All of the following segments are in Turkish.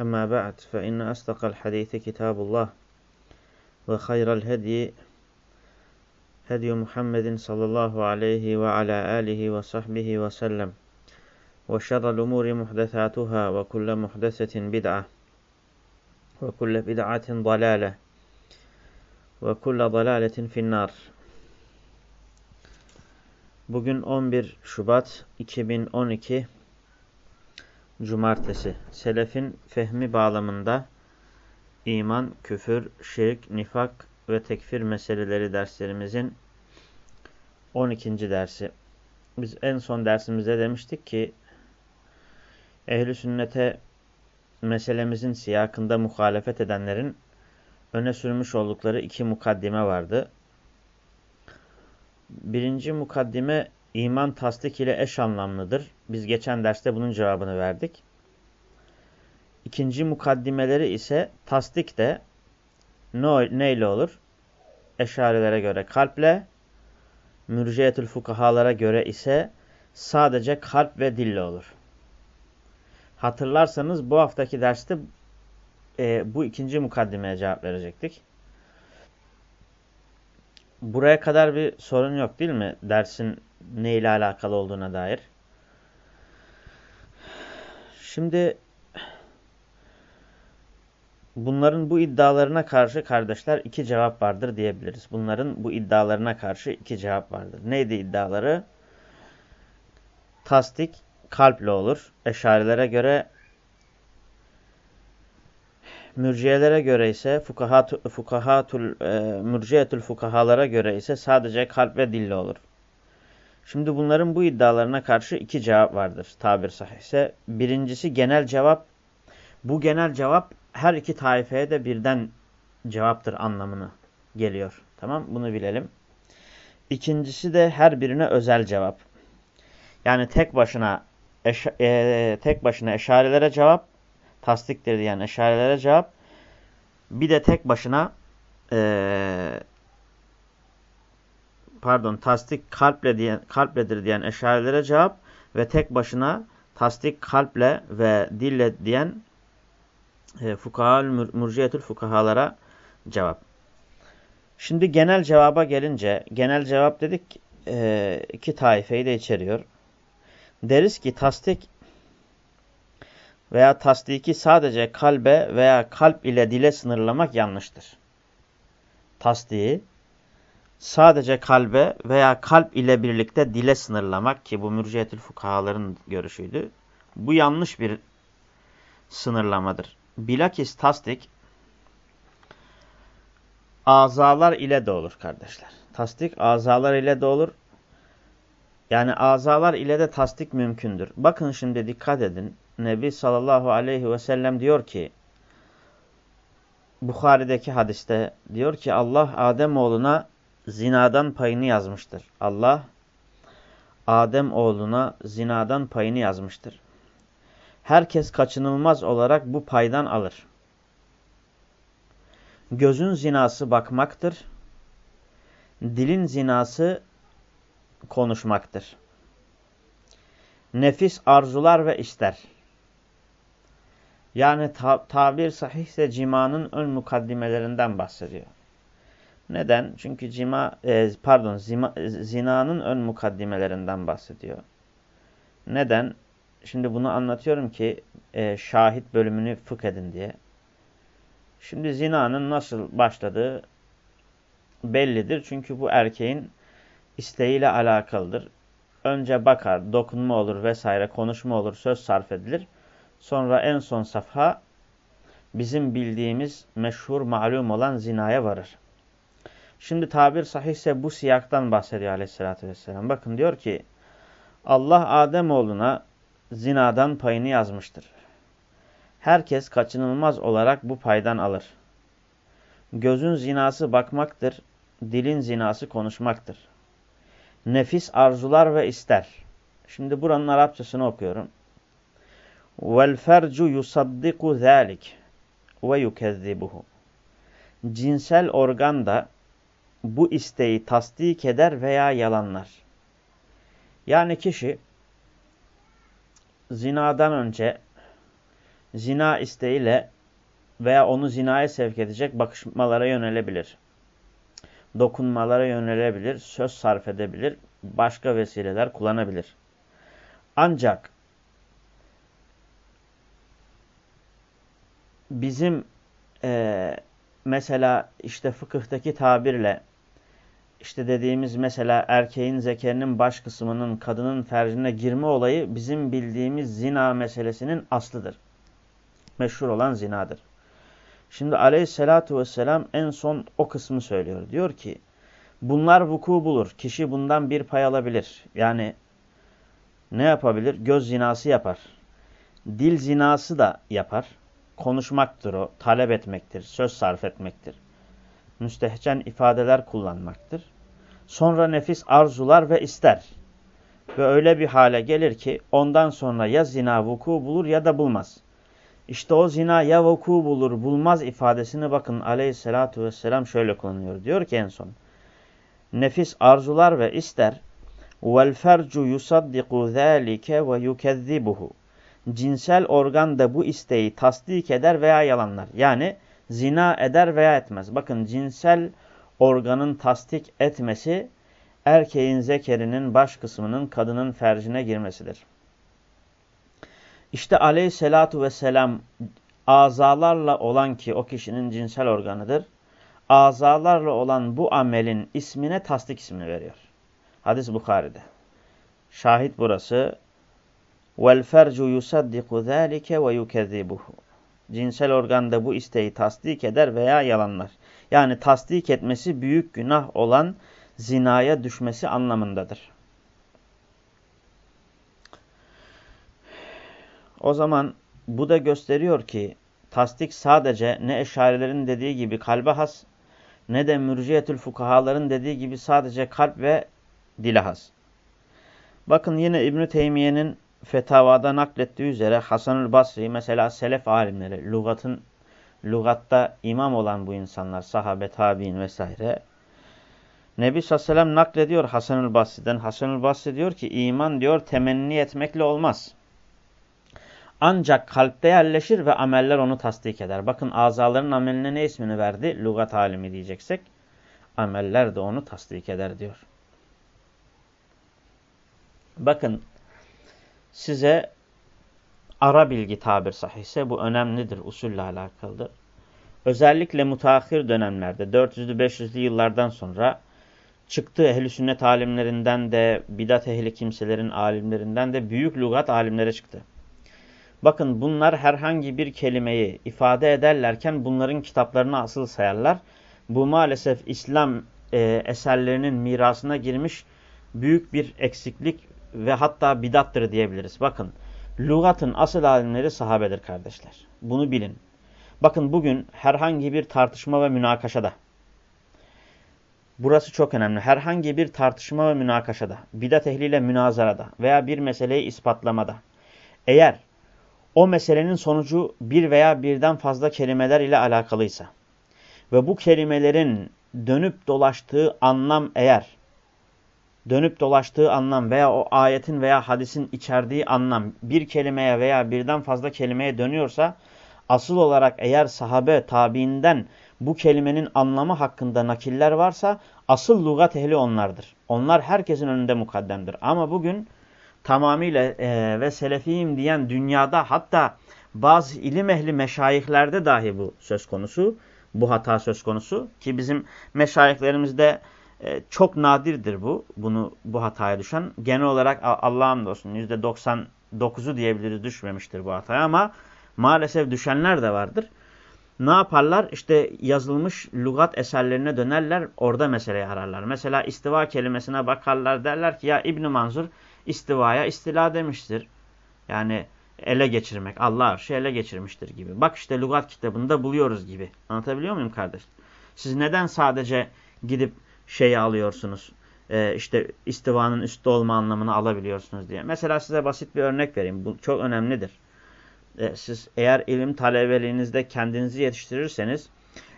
أما بعد فإن أصدق الحديث كتاب الله وخير الهدي هدي محمد صلى الله عليه وعلى آله وصحبه وسلم وشر الأمور محدثاتها وكل محدثة بدعة وكل بدعة ضلالة وكل ضلالة في النار. Bugün 11 Şubat 2012 Cumartesi. Selefin fehmi bağlamında iman, küfür, şirk, nifak ve tekfir meseleleri derslerimizin 12. dersi. Biz en son dersimizde demiştik ki ehli sünnete meselemizin siyakında muhalefet edenlerin öne sürmüş oldukları iki mukaddime vardı. Birinci mukaddime iman tasdik ile eş anlamlıdır. Biz geçen derste bunun cevabını verdik. İkinci mukaddimeleri ise tasdik de ne ile olur? Eşarilere göre kalple, mürciyetül fukahalara göre ise sadece kalp ve dille olur. Hatırlarsanız bu haftaki derste e, bu ikinci mukaddimeye cevap verecektik. Buraya kadar bir sorun yok değil mi? Dersin ne ile alakalı olduğuna dair. Şimdi bunların bu iddialarına karşı kardeşler iki cevap vardır diyebiliriz. Bunların bu iddialarına karşı iki cevap vardır. Neydi iddiaları? Tasdik kalple olur. Eşarilere göre Mürciyelere göre ise fukahat, fukahatul, e, mürciyetül fukahalara göre ise sadece kalp ve dille olur. Şimdi bunların bu iddialarına karşı iki cevap vardır tabir sahihse. Birincisi genel cevap. Bu genel cevap her iki taifeye de birden cevaptır anlamını geliyor. Tamam bunu bilelim. İkincisi de her birine özel cevap. Yani tek başına eş, e, tek başına eşarelere cevap, tasdiktir diyen eşarelere cevap. Bir de tek başına e, pardon tasdik kalple diyen, kalpledir diyen eşarilere cevap ve tek başına tasdik kalple ve dille diyen e, fukahal murciyetül fukahalara cevap. Şimdi genel cevaba gelince genel cevap dedik e, iki taifeyi de içeriyor. Deriz ki tasdik veya tasdiki sadece kalbe veya kalp ile dile sınırlamak yanlıştır. Tasdiği sadece kalbe veya kalp ile birlikte dile sınırlamak ki bu mürciyetül fukahaların görüşüydü. Bu yanlış bir sınırlamadır. Bilakis tasdik azalar ile de olur kardeşler. Tasdik azalar ile de olur. Yani azalar ile de tasdik mümkündür. Bakın şimdi dikkat edin. Nebi sallallahu aleyhi ve sellem diyor ki Bukhari'deki hadiste diyor ki Allah Adem oğluna zinadan payını yazmıştır. Allah Adem oğluna zinadan payını yazmıştır. Herkes kaçınılmaz olarak bu paydan alır. Gözün zinası bakmaktır. Dilin zinası konuşmaktır. Nefis arzular ve ister. Yani ta tabir sahihse cimanın ön mukaddimelerinden bahsediyor. Neden? Çünkü cima e, pardon zima, zinanın ön mukaddimelerinden bahsediyor. Neden? Şimdi bunu anlatıyorum ki e, şahit bölümünü fıkh edin diye. Şimdi zinanın nasıl başladığı bellidir. Çünkü bu erkeğin isteğiyle alakalıdır. Önce bakar, dokunma olur vesaire, konuşma olur, söz sarf edilir. Sonra en son safha bizim bildiğimiz meşhur malum olan zinaya varır. Şimdi tabir sahihse bu siyaktan bahsediyor aleyhissalatü vesselam. Bakın diyor ki Allah Adem oğluna zinadan payını yazmıştır. Herkes kaçınılmaz olarak bu paydan alır. Gözün zinası bakmaktır, dilin zinası konuşmaktır. Nefis arzular ve ister. Şimdi buranın Arapçasını okuyorum. Yusaddiku zalik ve yukezzibuhu. Cinsel organ da bu isteği tasdik eder veya yalanlar. Yani kişi zinadan önce zina isteğiyle veya onu zinaya sevk edecek bakışmalara yönelebilir. Dokunmalara yönelebilir, söz sarf edebilir, başka vesileler kullanabilir. Ancak bizim e, mesela işte fıkıhtaki tabirle işte dediğimiz mesela erkeğin zekerinin baş kısmının kadının fercine girme olayı bizim bildiğimiz zina meselesinin aslıdır. Meşhur olan zinadır. Şimdi aleyhissalatu vesselam en son o kısmı söylüyor. Diyor ki bunlar vuku bulur. Kişi bundan bir pay alabilir. Yani ne yapabilir? Göz zinası yapar. Dil zinası da yapar. Konuşmaktır o. Talep etmektir. Söz sarf etmektir. Müstehcen ifadeler kullanmaktır. Sonra nefis arzular ve ister. Ve öyle bir hale gelir ki ondan sonra ya zina vuku bulur ya da bulmaz. İşte o zina ya vuku bulur bulmaz ifadesini bakın aleyhissalatu vesselam şöyle kullanıyor. Diyor ki en son. Nefis arzular ve ister. Yusaddiku zâlike ve yukezzibuhu. Cinsel organ da bu isteği tasdik eder veya yalanlar. Yani zina eder veya etmez. Bakın cinsel organın tasdik etmesi erkeğin zekerinin baş kısmının kadının fercine girmesidir. İşte aleyhissalatu vesselam azalarla olan ki o kişinin cinsel organıdır. Azalarla olan bu amelin ismine tasdik ismini veriyor. Hadis Bukhari'de. Şahit burası. Yusaddiku zâlike ve yukezzibuhu. Cinsel organda bu isteği tasdik eder veya yalanlar. Yani tasdik etmesi büyük günah olan zinaya düşmesi anlamındadır. O zaman bu da gösteriyor ki tasdik sadece ne eşarilerin dediği gibi kalbe has ne de mürciyetül fukahaların dediği gibi sadece kalp ve dile has. Bakın yine İbn-i Teymiye'nin fetavada naklettiği üzere Hasan-ül Basri mesela selef alimleri, lugatın lugatta imam olan bu insanlar, sahabe, tabi'in vesaire. Nebi sallallahu aleyhi ve sellem naklediyor Hasan-ül Basri'den. Hasan-ül Basri diyor ki iman diyor temenni etmekle olmaz. Ancak kalpte yerleşir ve ameller onu tasdik eder. Bakın azaların ameline ne ismini verdi? Lugat alimi diyeceksek. Ameller de onu tasdik eder diyor. Bakın size ara bilgi tabir sahihse bu önemlidir, usulle alakalıdır. Özellikle mutahhir dönemlerde 400'lü 500'lü yıllardan sonra çıktığı ehli sünnet alimlerinden de bidat ehli kimselerin alimlerinden de büyük lügat alimlere çıktı. Bakın bunlar herhangi bir kelimeyi ifade ederlerken bunların kitaplarını asıl sayarlar. Bu maalesef İslam e, eserlerinin mirasına girmiş büyük bir eksiklik ve hatta bidattır diyebiliriz. Bakın lügatın asıl alimleri sahabedir kardeşler. Bunu bilin. Bakın bugün herhangi bir tartışma ve münakaşada burası çok önemli. Herhangi bir tartışma ve münakaşada, bidat ehliyle münazarada veya bir meseleyi ispatlamada eğer o meselenin sonucu bir veya birden fazla kelimeler ile alakalıysa ve bu kelimelerin dönüp dolaştığı anlam eğer dönüp dolaştığı anlam veya o ayetin veya hadisin içerdiği anlam bir kelimeye veya birden fazla kelimeye dönüyorsa asıl olarak eğer sahabe tabiinden bu kelimenin anlamı hakkında nakiller varsa asıl lugat ehli onlardır. Onlar herkesin önünde mukaddemdir. Ama bugün tamamıyla e, ve selefiyim diyen dünyada hatta bazı ilim ehli meşayihlerde dahi bu söz konusu. Bu hata söz konusu ki bizim meşayihlerimizde e, çok nadirdir bu. Bunu bu hataya düşen. Genel olarak Allah'ım olsun %99'u diyebiliriz düşmemiştir bu hataya ama maalesef düşenler de vardır. Ne yaparlar? İşte yazılmış lügat eserlerine dönerler, orada meseleyi ararlar. Mesela istiva kelimesine bakarlar derler ki ya İbn Manzur istivaya istila demiştir. Yani ele geçirmek. Allah arşı ele geçirmiştir gibi. Bak işte lügat kitabında buluyoruz gibi. Anlatabiliyor muyum kardeş? Siz neden sadece gidip şeyi alıyorsunuz? Ee, işte istivanın üstte olma anlamını alabiliyorsunuz diye. Mesela size basit bir örnek vereyim. Bu çok önemlidir. Ee, siz eğer ilim talebeliğinizde kendinizi yetiştirirseniz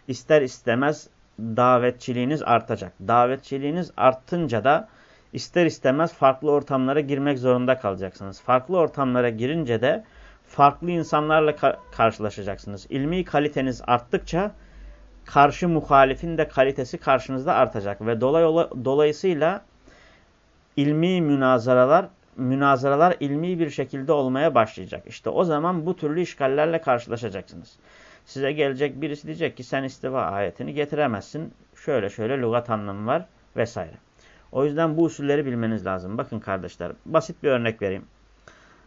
ister istemez davetçiliğiniz artacak. Davetçiliğiniz arttınca da ister istemez farklı ortamlara girmek zorunda kalacaksınız. Farklı ortamlara girince de farklı insanlarla ka karşılaşacaksınız. İlmi kaliteniz arttıkça karşı muhalifin de kalitesi karşınızda artacak ve dolay dolayısıyla ilmi münazaralar münazaralar ilmi bir şekilde olmaya başlayacak. İşte o zaman bu türlü işgallerle karşılaşacaksınız. Size gelecek birisi diyecek ki sen istiva ayetini getiremezsin. Şöyle şöyle lügat anlamı var vesaire. O yüzden bu usulleri bilmeniz lazım. Bakın kardeşler basit bir örnek vereyim.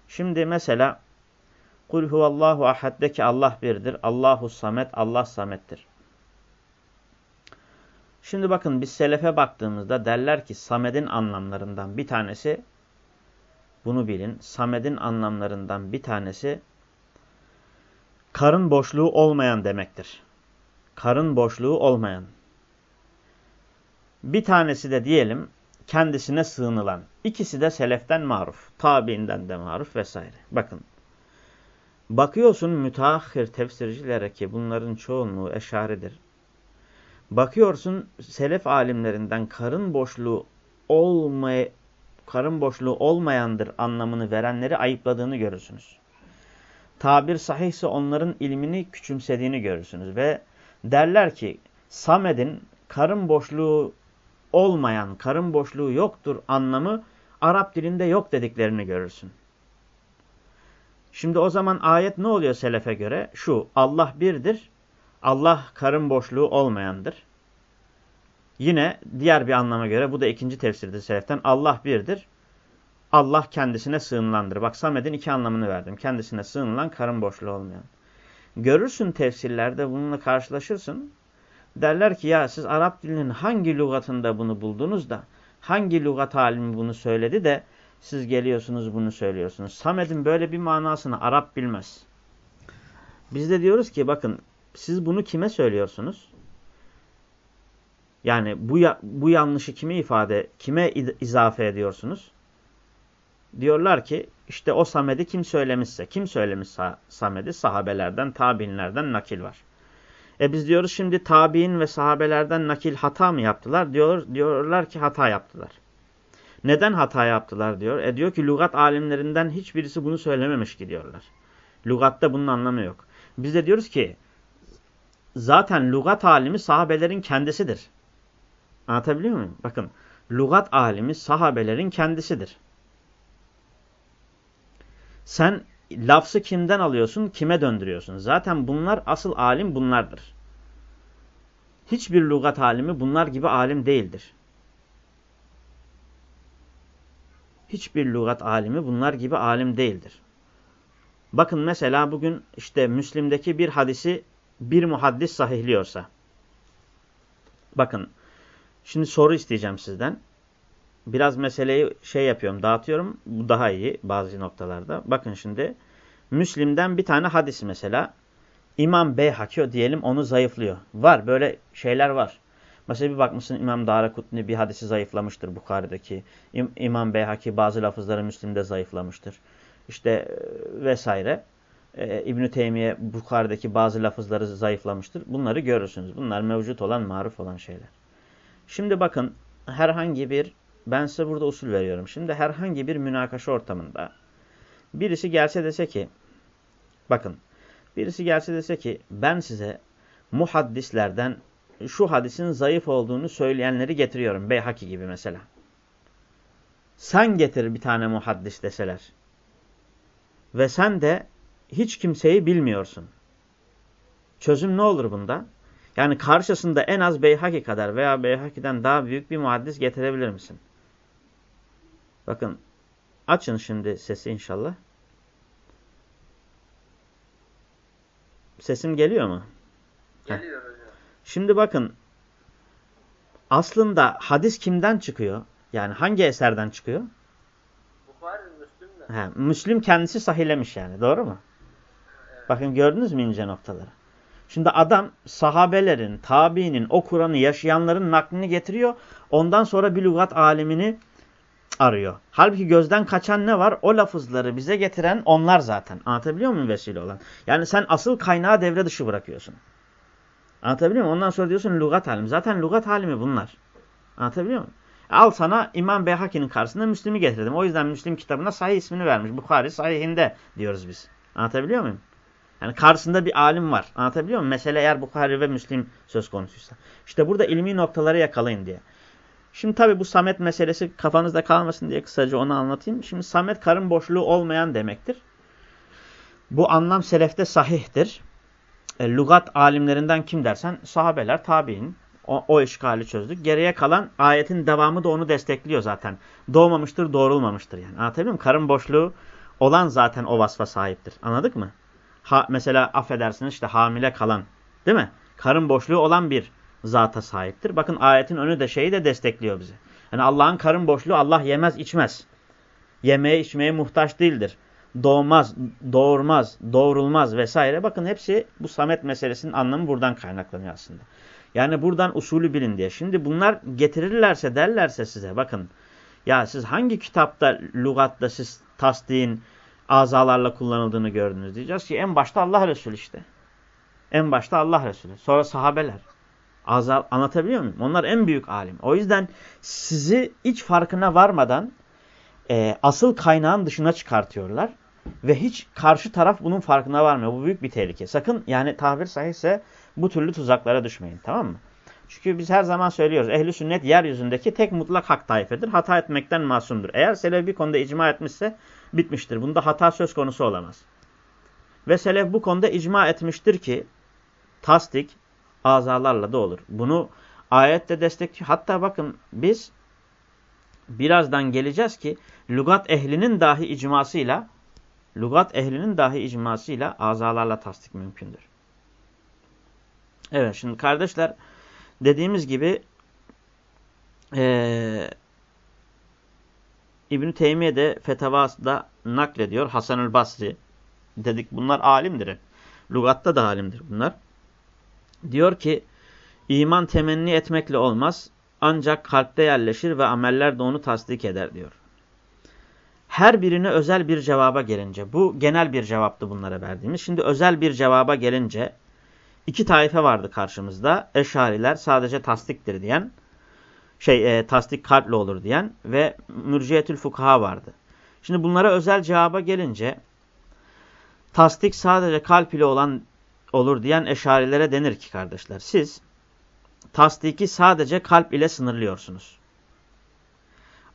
Şimdi mesela Kul huvallahu ahad Allah birdir. Allahu samet. Allah samettir. Şimdi bakın biz selefe baktığımızda derler ki Samed'in anlamlarından bir tanesi bunu bilin. Samed'in anlamlarından bir tanesi karın boşluğu olmayan demektir. Karın boşluğu olmayan. Bir tanesi de diyelim kendisine sığınılan. İkisi de seleften maruf. Tabiinden de maruf vesaire. Bakın. Bakıyorsun müteahhir tefsircilere ki bunların çoğunluğu eşaridir. Bakıyorsun selef alimlerinden karın boşluğu olmay karın boşluğu olmayandır anlamını verenleri ayıpladığını görürsünüz. Tabir sahihse onların ilmini küçümsediğini görürsünüz ve derler ki Samed'in karın boşluğu olmayan, karın boşluğu yoktur anlamı Arap dilinde yok dediklerini görürsün. Şimdi o zaman ayet ne oluyor selefe göre? Şu, Allah birdir, Allah karın boşluğu olmayandır. Yine diğer bir anlama göre, bu da ikinci tefsirdir seleften, Allah birdir, Allah kendisine sığınılandır. Bak Samed'in iki anlamını verdim. Kendisine sığınılan, karın boşluğu olmayan. Görürsün tefsirlerde bununla karşılaşırsın. Derler ki ya siz Arap dilinin hangi lügatında bunu buldunuz da hangi lügat alimi bunu söyledi de siz geliyorsunuz bunu söylüyorsunuz. Samed'in böyle bir manasını Arap bilmez. Biz de diyoruz ki bakın siz bunu kime söylüyorsunuz? Yani bu bu yanlışı kime ifade, kime izafe ediyorsunuz? Diyorlar ki işte o Samed'i kim söylemişse, kim söylemiş Samed'i? Sahabelerden, tabinlerden nakil var. E biz diyoruz şimdi tabi'in ve sahabelerden nakil hata mı yaptılar? Diyor, diyorlar ki hata yaptılar. Neden hata yaptılar diyor. E diyor ki lügat alimlerinden hiçbirisi bunu söylememiş ki diyorlar. Lügatta bunun anlamı yok. Biz de diyoruz ki zaten lügat alimi sahabelerin kendisidir. Anlatabiliyor muyum? Bakın lügat alimi sahabelerin kendisidir. Sen lafzı kimden alıyorsun, kime döndürüyorsun? Zaten bunlar asıl alim bunlardır. Hiçbir lügat alimi bunlar gibi alim değildir. Hiçbir lügat alimi bunlar gibi alim değildir. Bakın mesela bugün işte Müslim'deki bir hadisi bir muhaddis sahihliyorsa. Bakın şimdi soru isteyeceğim sizden biraz meseleyi şey yapıyorum, dağıtıyorum. Bu daha iyi bazı noktalarda. Bakın şimdi Müslim'den bir tane hadis mesela. İmam Beyhaki diyelim onu zayıflıyor. Var böyle şeyler var. Mesela bir bakmışsın İmam Darakutni bir hadisi zayıflamıştır Bukhari'deki. İm İmam Beyhaki bazı lafızları Müslim'de zayıflamıştır. İşte e, vesaire. Ee, İbn-i Teymiye Bukhari'deki bazı lafızları zayıflamıştır. Bunları görürsünüz. Bunlar mevcut olan, maruf olan şeyler. Şimdi bakın herhangi bir ben size burada usul veriyorum. Şimdi herhangi bir münakaşa ortamında birisi gelse dese ki bakın birisi gelse dese ki ben size muhaddislerden şu hadisin zayıf olduğunu söyleyenleri getiriyorum. Beyhaki gibi mesela. Sen getir bir tane muhaddis deseler. Ve sen de hiç kimseyi bilmiyorsun. Çözüm ne olur bunda? Yani karşısında en az Beyhaki kadar veya Beyhaki'den daha büyük bir muhaddis getirebilir misin? Bakın açın şimdi sesi inşallah. Sesim geliyor mu? Geliyor hocam. Şimdi bakın aslında hadis kimden çıkıyor? Yani hangi eserden çıkıyor? Bukhari Müslüm'den. He, Müslim kendisi sahihlemiş yani. Doğru mu? Bakın gördünüz mü ince noktaları? Şimdi adam sahabelerin, tabiinin, o Kur'an'ı yaşayanların naklini getiriyor. Ondan sonra bir lügat alimini arıyor. Halbuki gözden kaçan ne var? O lafızları bize getiren onlar zaten. Anlatabiliyor muyum vesile olan? Yani sen asıl kaynağı devre dışı bırakıyorsun. Anlatabiliyor muyum? Ondan sonra diyorsun lügat alimi. Zaten lügat alimi bunlar. Anlatabiliyor muyum? Al sana İmam Beyhaki'nin karşısında Müslim'i getirdim. O yüzden Müslim kitabına sahih ismini vermiş. Bukhari sahihinde diyoruz biz. Anlatabiliyor muyum? Yani karşısında bir alim var. Anlatabiliyor muyum? Mesele eğer Bukhari ve Müslim söz konusuysa. İşte burada ilmi noktaları yakalayın diye. Şimdi tabi bu Samet meselesi kafanızda kalmasın diye kısaca onu anlatayım. Şimdi Samet karın boşluğu olmayan demektir. Bu anlam selefte sahihtir. E, lugat alimlerinden kim dersen sahabeler, tabi'in. O, o işgali çözdük. Geriye kalan ayetin devamı da onu destekliyor zaten. Doğmamıştır, doğrulmamıştır yani. Anlatabiliyor muyum? Karın boşluğu olan zaten o vasfa sahiptir. Anladık mı? Ha, mesela affedersiniz işte hamile kalan değil mi? Karın boşluğu olan bir zata sahiptir. Bakın ayetin önü de şeyi de destekliyor bizi. Yani Allah'ın karın boşluğu Allah yemez içmez. Yemeye içmeye muhtaç değildir. Doğmaz, doğurmaz, doğrulmaz vesaire. Bakın hepsi bu samet meselesinin anlamı buradan kaynaklanıyor aslında. Yani buradan usulü bilin diye. Şimdi bunlar getirirlerse derlerse size bakın. Ya siz hangi kitapta, lügatta siz tasdiğin azalarla kullanıldığını gördünüz diyeceğiz ki en başta Allah Resulü işte. En başta Allah Resulü. Sonra sahabeler. Azal, anlatabiliyor muyum? Onlar en büyük alim. O yüzden sizi hiç farkına varmadan e, asıl kaynağın dışına çıkartıyorlar. Ve hiç karşı taraf bunun farkına varmıyor. Bu büyük bir tehlike. Sakın yani tabir sahihse bu türlü tuzaklara düşmeyin. Tamam mı? Çünkü biz her zaman söylüyoruz. Ehli sünnet yeryüzündeki tek mutlak hak taifedir. Hata etmekten masumdur. Eğer selef bir konuda icma etmişse bitmiştir. Bunda hata söz konusu olamaz. Ve selef bu konuda icma etmiştir ki tasdik azalarla da olur. Bunu ayette destekliyor. Hatta bakın biz birazdan geleceğiz ki lugat ehlinin dahi icmasıyla lugat ehlinin dahi icmasıyla azalarla tasdik mümkündür. Evet şimdi kardeşler dediğimiz gibi ee, İbn-i Teymiye de Fetavas'da naklediyor. Hasan-ül Basri dedik bunlar alimdir. Lugatta da alimdir bunlar. Diyor ki iman temenni etmekle olmaz ancak kalpte yerleşir ve ameller de onu tasdik eder diyor. Her birine özel bir cevaba gelince bu genel bir cevaptı bunlara verdiğimiz. Şimdi özel bir cevaba gelince iki taife vardı karşımızda. Eşariler sadece tasdiktir diyen, şey e, tasdik kalple olur diyen ve mürciyetül fukaha vardı. Şimdi bunlara özel cevaba gelince tasdik sadece kalp ile olan olur diyen eşarilere denir ki kardeşler siz tasdiki sadece kalp ile sınırlıyorsunuz.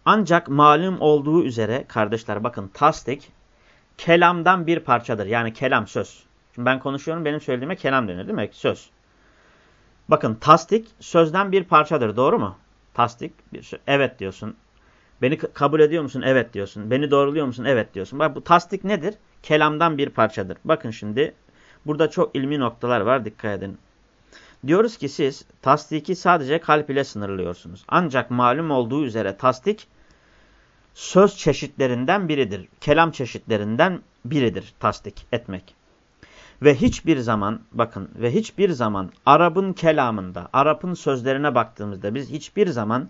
Ancak malum olduğu üzere kardeşler bakın tasdik kelamdan bir parçadır. Yani kelam söz. Şimdi ben konuşuyorum benim söylediğime kelam denir değil mi? Söz. Bakın tasdik sözden bir parçadır doğru mu? Tasdik bir söz. Evet diyorsun. Beni kabul ediyor musun? Evet diyorsun. Beni doğruluyor musun? Evet diyorsun. Bak bu tasdik nedir? Kelamdan bir parçadır. Bakın şimdi burada çok ilmi noktalar var dikkat edin. Diyoruz ki siz tasdiki sadece kalp ile sınırlıyorsunuz. Ancak malum olduğu üzere tasdik söz çeşitlerinden biridir. Kelam çeşitlerinden biridir tasdik etmek. Ve hiçbir zaman bakın ve hiçbir zaman Arap'ın kelamında, Arap'ın sözlerine baktığımızda biz hiçbir zaman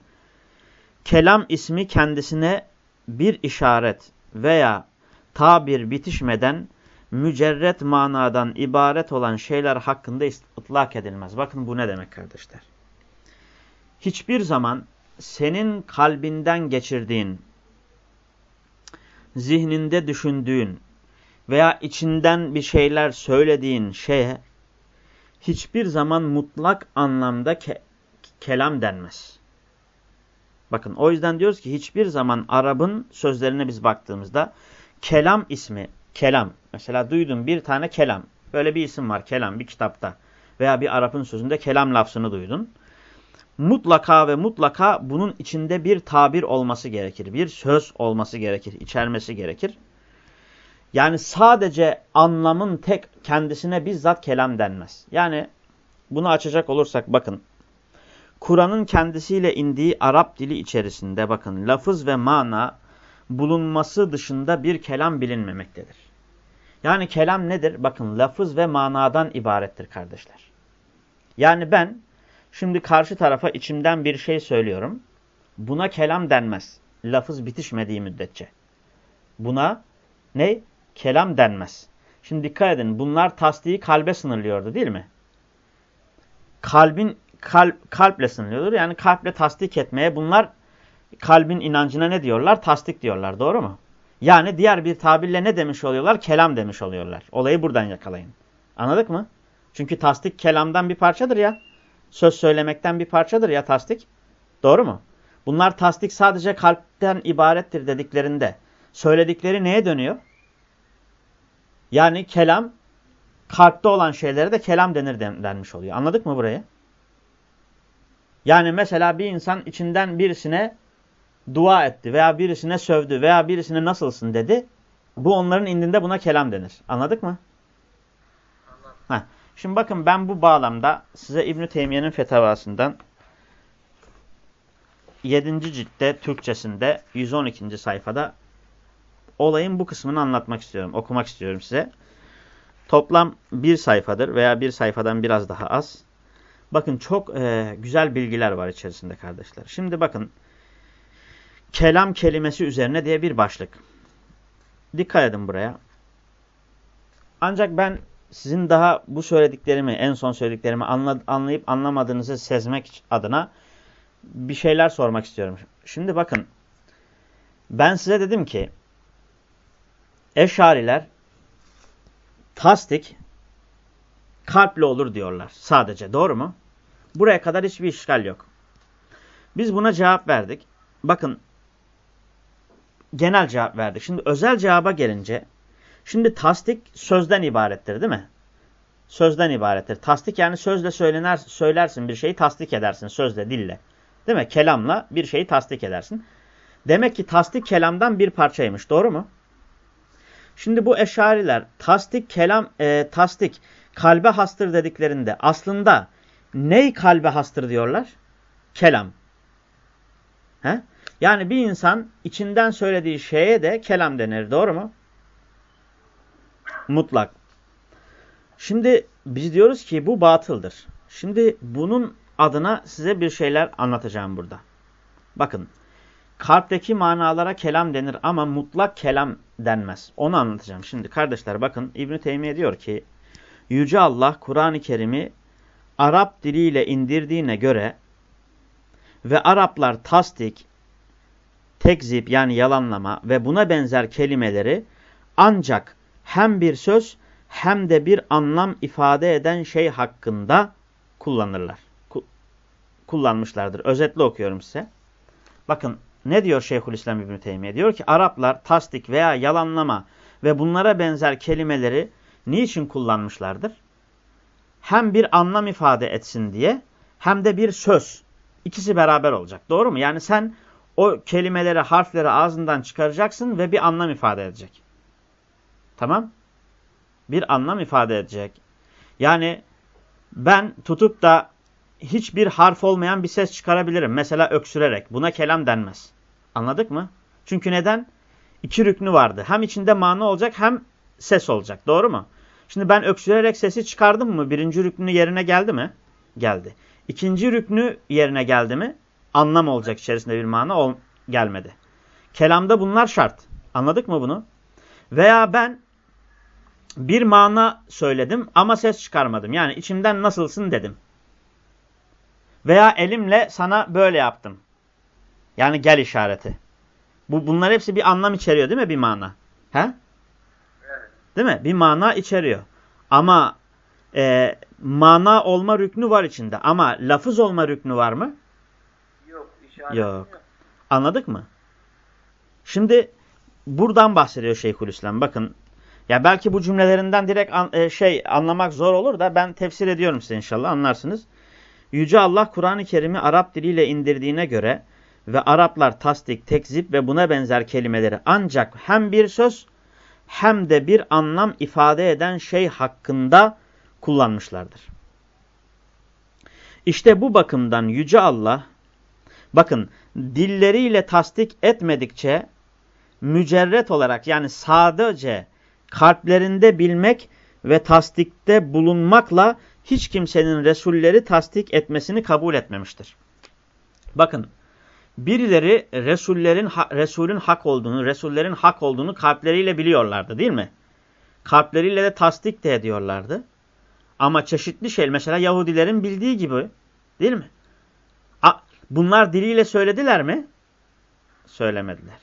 kelam ismi kendisine bir işaret veya tabir bitişmeden mücerret manadan ibaret olan şeyler hakkında ıtlak edilmez. Bakın bu ne demek kardeşler. Hiçbir zaman senin kalbinden geçirdiğin, zihninde düşündüğün veya içinden bir şeyler söylediğin şeye hiçbir zaman mutlak anlamda ke kelam denmez. Bakın o yüzden diyoruz ki hiçbir zaman Arap'ın sözlerine biz baktığımızda kelam ismi, kelam. Mesela duydun bir tane kelam. Böyle bir isim var kelam bir kitapta. Veya bir Arap'ın sözünde kelam lafzını duydun. Mutlaka ve mutlaka bunun içinde bir tabir olması gerekir. Bir söz olması gerekir. içermesi gerekir. Yani sadece anlamın tek kendisine bizzat kelam denmez. Yani bunu açacak olursak bakın. Kur'an'ın kendisiyle indiği Arap dili içerisinde bakın lafız ve mana bulunması dışında bir kelam bilinmemektedir. Yani kelam nedir? Bakın lafız ve manadan ibarettir kardeşler. Yani ben şimdi karşı tarafa içimden bir şey söylüyorum. Buna kelam denmez. Lafız bitişmediği müddetçe. Buna ne? Kelam denmez. Şimdi dikkat edin bunlar tasdiği kalbe sınırlıyordu değil mi? Kalbin kalp, kalple sınırlıyordur. Yani kalple tasdik etmeye bunlar kalbin inancına ne diyorlar? Tasdik diyorlar. Doğru mu? Yani diğer bir tabirle ne demiş oluyorlar? Kelam demiş oluyorlar. Olayı buradan yakalayın. Anladık mı? Çünkü tasdik kelamdan bir parçadır ya. Söz söylemekten bir parçadır ya tasdik. Doğru mu? Bunlar tasdik sadece kalpten ibarettir dediklerinde söyledikleri neye dönüyor? Yani kelam kalpte olan şeylere de kelam denir denmiş oluyor. Anladık mı burayı? Yani mesela bir insan içinden birisine dua etti veya birisine sövdü veya birisine nasılsın dedi. Bu onların indinde buna kelam denir. Anladık mı? Heh. Şimdi bakın ben bu bağlamda size İbn-i Teymiye'nin fetavasından 7. ciltte Türkçesinde 112. sayfada olayın bu kısmını anlatmak istiyorum, okumak istiyorum size. Toplam bir sayfadır veya bir sayfadan biraz daha az. Bakın çok e, güzel bilgiler var içerisinde kardeşler. Şimdi bakın kelam kelimesi üzerine diye bir başlık. Dikkat edin buraya. Ancak ben sizin daha bu söylediklerimi, en son söylediklerimi anlayıp anlamadığınızı sezmek adına bir şeyler sormak istiyorum. Şimdi bakın ben size dedim ki Eşariler tasdik kalple olur diyorlar sadece. Doğru mu? Buraya kadar hiçbir işgal yok. Biz buna cevap verdik. Bakın genel cevap verdik. Şimdi özel cevaba gelince şimdi tasdik sözden ibarettir değil mi? Sözden ibarettir. Tasdik yani sözle söylener, söylersin bir şeyi tasdik edersin sözle, dille. Değil mi? Kelamla bir şeyi tasdik edersin. Demek ki tasdik kelamdan bir parçaymış. Doğru mu? Şimdi bu eşariler tasdik kelam e, tasdik kalbe hastır dediklerinde aslında ney kalbe hastır diyorlar? Kelam. He? Yani bir insan içinden söylediği şeye de kelam denir. Doğru mu? Mutlak. Şimdi biz diyoruz ki bu batıldır. Şimdi bunun adına size bir şeyler anlatacağım burada. Bakın. Kalpteki manalara kelam denir ama mutlak kelam denmez. Onu anlatacağım. Şimdi kardeşler bakın İbn-i Teymiye diyor ki Yüce Allah Kur'an-ı Kerim'i Arap diliyle indirdiğine göre ve Araplar tasdik, tekzip yani yalanlama ve buna benzer kelimeleri ancak hem bir söz hem de bir anlam ifade eden şey hakkında kullanırlar. kullanmışlardır. Özetle okuyorum size. Bakın ne diyor Şeyhülislam İbn Teymiye? Diyor ki Araplar tasdik veya yalanlama ve bunlara benzer kelimeleri niçin kullanmışlardır? Hem bir anlam ifade etsin diye hem de bir söz. İkisi beraber olacak. Doğru mu? Yani sen o kelimeleri, harfleri ağzından çıkaracaksın ve bir anlam ifade edecek. Tamam? Bir anlam ifade edecek. Yani ben tutup da hiçbir harf olmayan bir ses çıkarabilirim. Mesela öksürerek. Buna kelam denmez. Anladık mı? Çünkü neden? İki rüknü vardı. Hem içinde mana olacak hem ses olacak. Doğru mu? Şimdi ben öksürerek sesi çıkardım mı? Birinci rüknü yerine geldi mi? Geldi. İkinci rüknü yerine geldi mi? Anlam olacak içerisinde bir mana ol gelmedi. Kelamda bunlar şart. Anladık mı bunu? Veya ben bir mana söyledim ama ses çıkarmadım. Yani içimden nasılsın dedim. Veya elimle sana böyle yaptım. Yani gel işareti. Bu, bunlar hepsi bir anlam içeriyor değil mi bir mana? He? Değil mi? Bir mana içeriyor. Ama e, mana olma rüknü var içinde. Ama lafız olma rüknü var mı? Yok. Yok. yok. Anladık mı? Şimdi buradan bahsediyor Şeyhülislam. Bakın ya belki bu cümlelerinden direkt an, e, şey anlamak zor olur da ben tefsir ediyorum size inşallah anlarsınız. Yüce Allah Kur'an-ı Kerim'i Arap diliyle indirdiğine göre ve Araplar tasdik, tekzip ve buna benzer kelimeleri ancak hem bir söz hem de bir anlam ifade eden şey hakkında kullanmışlardır. İşte bu bakımdan Yüce Allah, bakın dilleriyle tasdik etmedikçe mücerret olarak yani sadece kalplerinde bilmek ve tasdikte bulunmakla hiç kimsenin Resulleri tasdik etmesini kabul etmemiştir. Bakın birileri Resullerin Resulün hak olduğunu, Resullerin hak olduğunu kalpleriyle biliyorlardı değil mi? Kalpleriyle de tasdik de ediyorlardı. Ama çeşitli şey mesela Yahudilerin bildiği gibi değil mi? Bunlar diliyle söylediler mi? Söylemediler.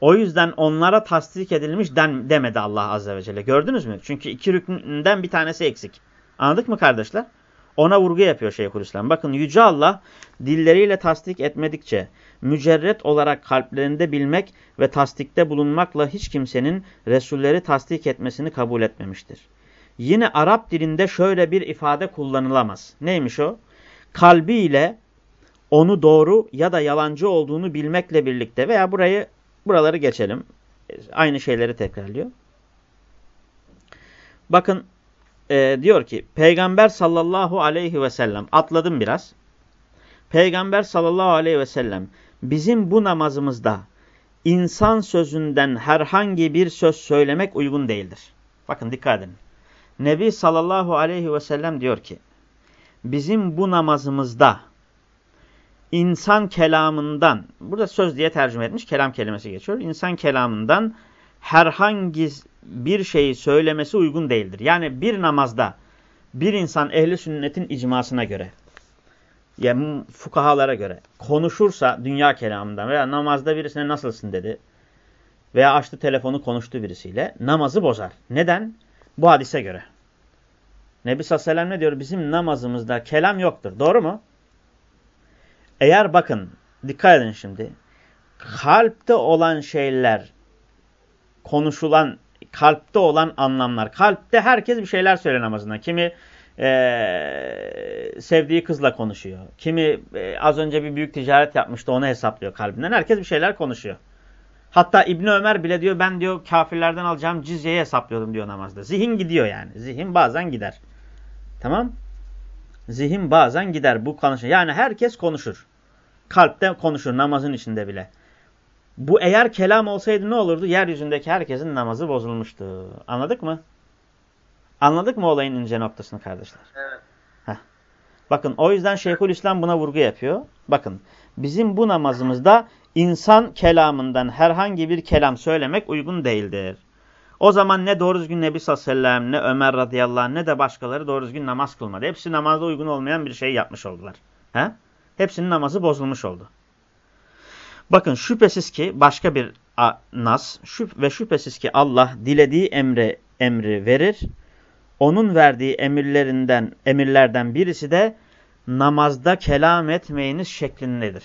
O yüzden onlara tasdik edilmiş den, demedi Allah Azze ve Celle. Gördünüz mü? Çünkü iki rükünden bir tanesi eksik. Anladık mı kardeşler? Ona vurgu yapıyor Şeyhülislam. Bakın Yüce Allah dilleriyle tasdik etmedikçe mücerret olarak kalplerinde bilmek ve tasdikte bulunmakla hiç kimsenin Resulleri tasdik etmesini kabul etmemiştir. Yine Arap dilinde şöyle bir ifade kullanılamaz. Neymiş o? Kalbiyle onu doğru ya da yalancı olduğunu bilmekle birlikte veya burayı buraları geçelim. Aynı şeyleri tekrarlıyor. Bakın e, diyor ki Peygamber sallallahu aleyhi ve sellem atladım biraz. Peygamber sallallahu aleyhi ve sellem bizim bu namazımızda insan sözünden herhangi bir söz söylemek uygun değildir. Bakın dikkat edin. Nebi sallallahu aleyhi ve sellem diyor ki bizim bu namazımızda insan kelamından, burada söz diye tercüme etmiş, kelam kelimesi geçiyor. İnsan kelamından herhangi bir şeyi söylemesi uygun değildir. Yani bir namazda bir insan ehli sünnetin icmasına göre, yani fukahalara göre konuşursa dünya kelamından veya namazda birisine nasılsın dedi veya açtı telefonu konuştu birisiyle namazı bozar. Neden? Bu hadise göre. Nebi sallallahu aleyhi ne diyor? Bizim namazımızda kelam yoktur. Doğru mu? Eğer bakın dikkat edin şimdi. Kalpte olan şeyler konuşulan kalpte olan anlamlar. Kalpte herkes bir şeyler söyler namazında. Kimi e, sevdiği kızla konuşuyor. Kimi e, az önce bir büyük ticaret yapmıştı onu hesaplıyor kalbinden. Herkes bir şeyler konuşuyor. Hatta İbni Ömer bile diyor ben diyor kafirlerden alacağım cizyeyi hesaplıyordum diyor namazda. Zihin gidiyor yani. Zihin bazen gider. Tamam. Zihin bazen gider bu konuşur. Yani herkes konuşur. Kalpte konuşur namazın içinde bile. Bu eğer kelam olsaydı ne olurdu? Yeryüzündeki herkesin namazı bozulmuştu. Anladık mı? Anladık mı olayın ince noktasını kardeşler? Evet. Heh. Bakın o yüzden Şeyhülislam buna vurgu yapıyor. Bakın bizim bu namazımızda insan kelamından herhangi bir kelam söylemek uygun değildir. O zaman ne doğru düzgün Nebi sallallahu aleyhi ve sellem, ne Ömer radıyallahu anh, ne de başkaları doğru düzgün namaz kılmadı. Hepsi namazda uygun olmayan bir şey yapmış oldular. He? Hepsinin namazı bozulmuş oldu. Bakın şüphesiz ki başka bir nas şüp ve şüphesiz ki Allah dilediği emre emri verir. Onun verdiği emirlerinden emirlerden birisi de namazda kelam etmeyiniz şeklindedir.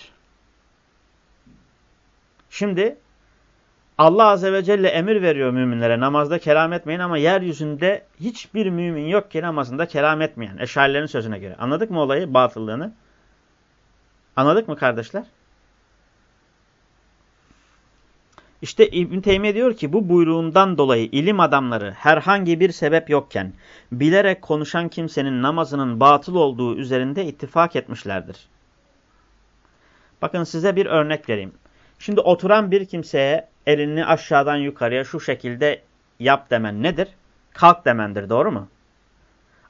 Şimdi Allah Azze ve Celle emir veriyor müminlere namazda kelam etmeyin ama yeryüzünde hiçbir mümin yok ki namazında kelam etmeyen. Eşarilerin sözüne göre. Anladık mı olayı? Batıllığını. Anladık mı kardeşler? İşte İbn Teymiye diyor ki bu buyruğundan dolayı ilim adamları herhangi bir sebep yokken bilerek konuşan kimsenin namazının batıl olduğu üzerinde ittifak etmişlerdir. Bakın size bir örnek vereyim. Şimdi oturan bir kimseye elini aşağıdan yukarıya şu şekilde yap demen nedir? Kalk demendir doğru mu?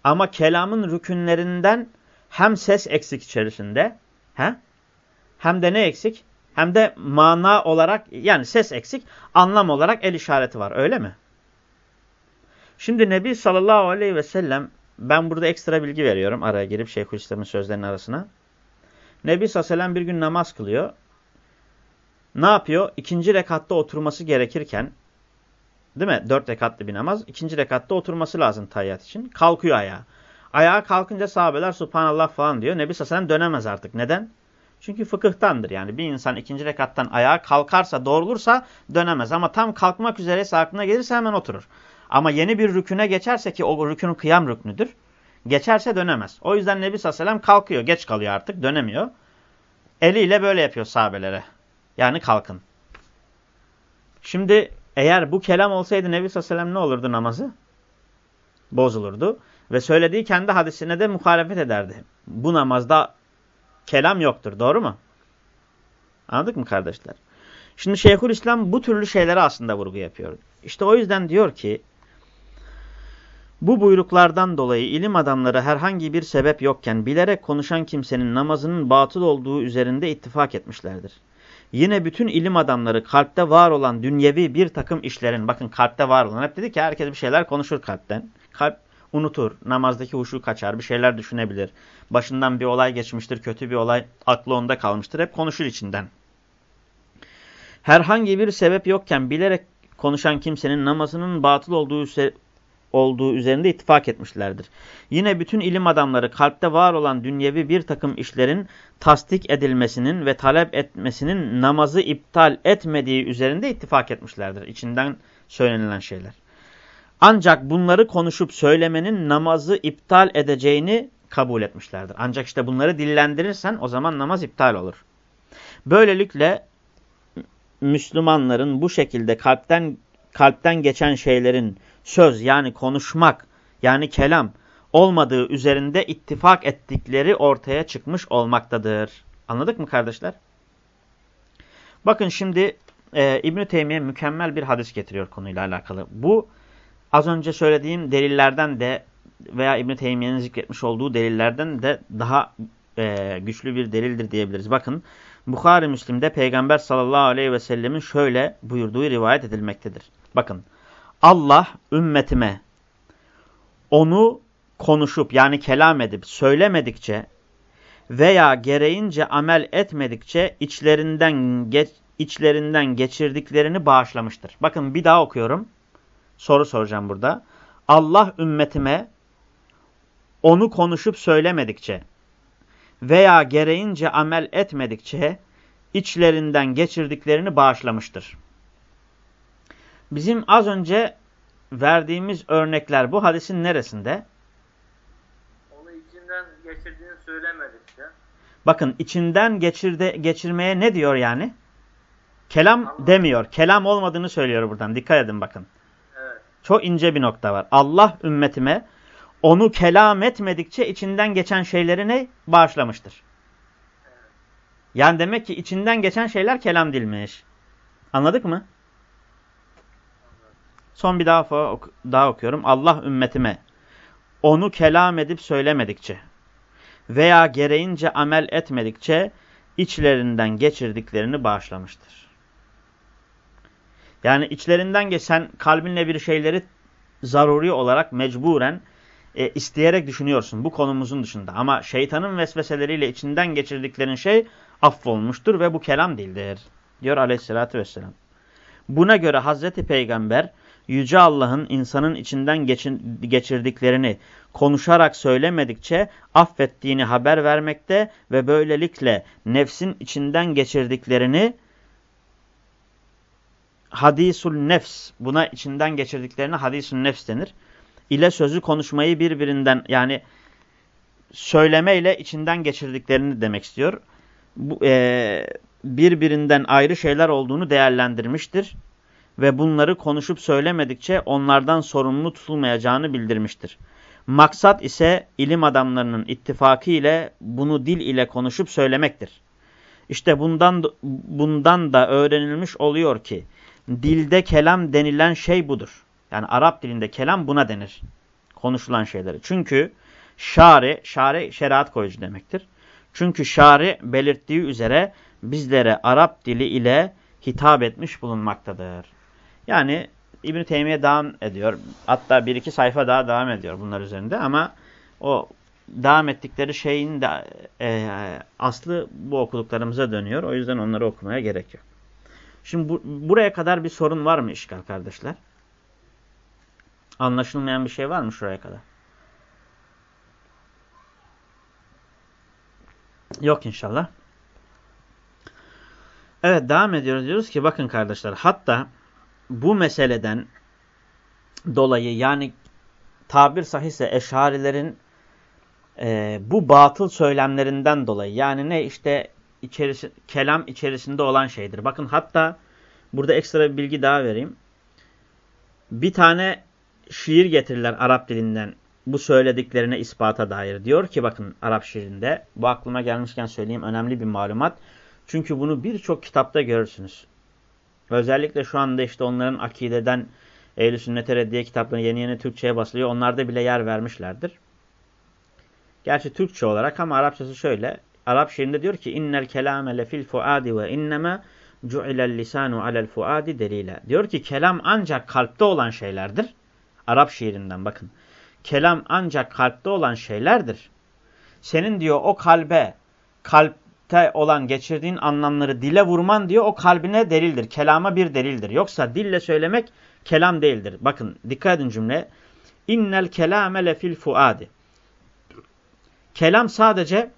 Ama kelamın rükünlerinden hem ses eksik içerisinde he? hem de ne eksik? Hem de mana olarak yani ses eksik anlam olarak el işareti var öyle mi? Şimdi Nebi sallallahu aleyhi ve sellem ben burada ekstra bilgi veriyorum araya girip Şeyhülislam'ın sözlerinin arasına. Nebi sallallahu aleyhi ve bir gün namaz kılıyor ne yapıyor? İkinci rekatta oturması gerekirken değil mi? Dört rekatlı bir namaz. İkinci rekatta oturması lazım tayyat için. Kalkıyor ayağa. Ayağa kalkınca sahabeler subhanallah falan diyor. Nebi Sassanem dönemez artık. Neden? Çünkü fıkıhtandır yani. Bir insan ikinci rekattan ayağa kalkarsa doğrulursa dönemez. Ama tam kalkmak üzereyse aklına gelirse hemen oturur. Ama yeni bir rüküne geçerse ki o rükün kıyam rüknüdür. Geçerse dönemez. O yüzden Nebi Sassanem kalkıyor. Geç kalıyor artık dönemiyor. Eliyle böyle yapıyor sahabelere. Yani kalkın. Şimdi eğer bu kelam olsaydı Nebi Sallallahu ne olurdu namazı? Bozulurdu. Ve söylediği kendi hadisine de muhalefet ederdi. Bu namazda kelam yoktur. Doğru mu? Anladık mı kardeşler? Şimdi Şeyhülislam bu türlü şeylere aslında vurgu yapıyor. İşte o yüzden diyor ki bu buyruklardan dolayı ilim adamları herhangi bir sebep yokken bilerek konuşan kimsenin namazının batıl olduğu üzerinde ittifak etmişlerdir. Yine bütün ilim adamları kalpte var olan dünyevi bir takım işlerin, bakın kalpte var olan, hep dedik ki herkes bir şeyler konuşur kalpten. Kalp unutur, namazdaki huşu kaçar, bir şeyler düşünebilir. Başından bir olay geçmiştir, kötü bir olay, aklı onda kalmıştır, hep konuşur içinden. Herhangi bir sebep yokken bilerek konuşan kimsenin namazının batıl olduğu olduğu üzerinde ittifak etmişlerdir. Yine bütün ilim adamları kalpte var olan dünyevi bir takım işlerin tasdik edilmesinin ve talep etmesinin namazı iptal etmediği üzerinde ittifak etmişlerdir. İçinden söylenilen şeyler. Ancak bunları konuşup söylemenin namazı iptal edeceğini kabul etmişlerdir. Ancak işte bunları dillendirirsen o zaman namaz iptal olur. Böylelikle Müslümanların bu şekilde kalpten kalpten geçen şeylerin söz yani konuşmak yani kelam olmadığı üzerinde ittifak ettikleri ortaya çıkmış olmaktadır. Anladık mı kardeşler? Bakın şimdi e, İbn-i Teymiye mükemmel bir hadis getiriyor konuyla alakalı. Bu az önce söylediğim delillerden de veya İbn-i Teymiye'nin zikretmiş olduğu delillerden de daha e, güçlü bir delildir diyebiliriz. Bakın Bukhari Müslim'de Peygamber sallallahu aleyhi ve sellemin şöyle buyurduğu rivayet edilmektedir. Bakın Allah ümmetime onu konuşup yani kelam edip söylemedikçe veya gereğince amel etmedikçe içlerinden geç, içlerinden geçirdiklerini bağışlamıştır. Bakın bir daha okuyorum. Soru soracağım burada. Allah ümmetime onu konuşup söylemedikçe veya gereğince amel etmedikçe içlerinden geçirdiklerini bağışlamıştır. Bizim az önce verdiğimiz örnekler bu hadisin neresinde? Onu içinden geçirdiğini söylemedikçe. Bakın içinden geçirde, geçirmeye ne diyor yani? Kelam Allah. demiyor. Kelam olmadığını söylüyor buradan. Dikkat edin bakın. Çok ince bir nokta var. Allah ümmetime onu kelam etmedikçe içinden geçen şeyleri ne? Bağışlamıştır. Yani demek ki içinden geçen şeyler kelam dilmiş. Anladık mı? Son bir daha, daha okuyorum. Allah ümmetime onu kelam edip söylemedikçe veya gereğince amel etmedikçe içlerinden geçirdiklerini bağışlamıştır. Yani içlerinden geçen kalbinle bir şeyleri zaruri olarak mecburen e, isteyerek düşünüyorsun bu konumuzun dışında. Ama şeytanın vesveseleriyle içinden geçirdiklerin şey affolmuştur ve bu kelam değildir. Diyor aleyhissalatü vesselam. Buna göre Hazreti Peygamber Yüce Allah'ın insanın içinden geçirdiklerini konuşarak söylemedikçe affettiğini haber vermekte ve böylelikle nefsin içinden geçirdiklerini hadisul nefs, buna içinden geçirdiklerini hadisul nefs denir. İle sözü konuşmayı birbirinden yani söylemeyle içinden geçirdiklerini demek istiyor. Bu, e, birbirinden ayrı şeyler olduğunu değerlendirmiştir ve bunları konuşup söylemedikçe onlardan sorumlu tutulmayacağını bildirmiştir. Maksat ise ilim adamlarının ittifakı ile bunu dil ile konuşup söylemektir. İşte bundan, bundan da öğrenilmiş oluyor ki dilde kelam denilen şey budur. Yani Arap dilinde kelam buna denir. Konuşulan şeyleri. Çünkü şari, şari şeriat koyucu demektir. Çünkü şari belirttiği üzere bizlere Arap dili ile hitap etmiş bulunmaktadır. Yani İbn-i Teymiye devam ediyor. Hatta bir iki sayfa daha devam ediyor bunlar üzerinde ama o devam ettikleri şeyin de e, aslı bu okuduklarımıza dönüyor. O yüzden onları okumaya gerek yok. Şimdi bu, buraya kadar bir sorun var mı işgal kardeşler? Anlaşılmayan bir şey var mı şuraya kadar? Yok inşallah. Evet devam ediyoruz. Diyoruz ki bakın kardeşler hatta bu meseleden dolayı yani tabir sahihse eşarilerin e, bu batıl söylemlerinden dolayı yani ne işte içerisi, kelam içerisinde olan şeydir. Bakın hatta burada ekstra bir bilgi daha vereyim. Bir tane şiir getirirler Arap dilinden bu söylediklerine ispata dair. Diyor ki bakın Arap şiirinde bu aklıma gelmişken söyleyeyim önemli bir malumat. Çünkü bunu birçok kitapta görürsünüz. Özellikle şu anda işte onların akideden Ehl-i Sünnet Reddiye kitapları yeni yeni Türkçe'ye basılıyor. Onlarda bile yer vermişlerdir. Gerçi Türkçe olarak ama Arapçası şöyle. Arap şiirinde diyor ki innel kelame lefil fuadi ve innema cu'ilel lisanu alel fuadi delile. Diyor ki kelam ancak kalpte olan şeylerdir. Arap şiirinden bakın. Kelam ancak kalpte olan şeylerdir. Senin diyor o kalbe, kalpte olan geçirdiğin anlamları dile vurman diyor o kalbine delildir. Kelama bir delildir. Yoksa dille söylemek kelam değildir. Bakın dikkat edin cümle. İnnel kelame lefil fuadi. Kelam sadece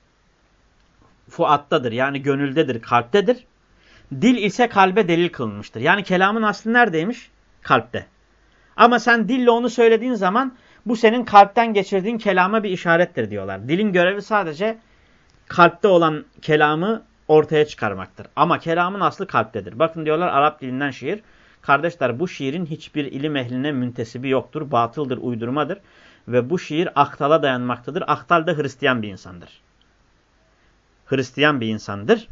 fuattadır. Yani gönüldedir, kalptedir. Dil ise kalbe delil kılınmıştır. Yani kelamın aslı neredeymiş? Kalpte. Ama sen dille onu söylediğin zaman bu senin kalpten geçirdiğin kelama bir işarettir diyorlar. Dilin görevi sadece kalpte olan kelamı ortaya çıkarmaktır. Ama kelamın aslı kalptedir. Bakın diyorlar Arap dilinden şiir. Kardeşler bu şiirin hiçbir ilim ehline müntesibi yoktur. Batıldır, uydurmadır. Ve bu şiir aktala dayanmaktadır. Aktal da Hristiyan bir insandır. Hristiyan bir insandır.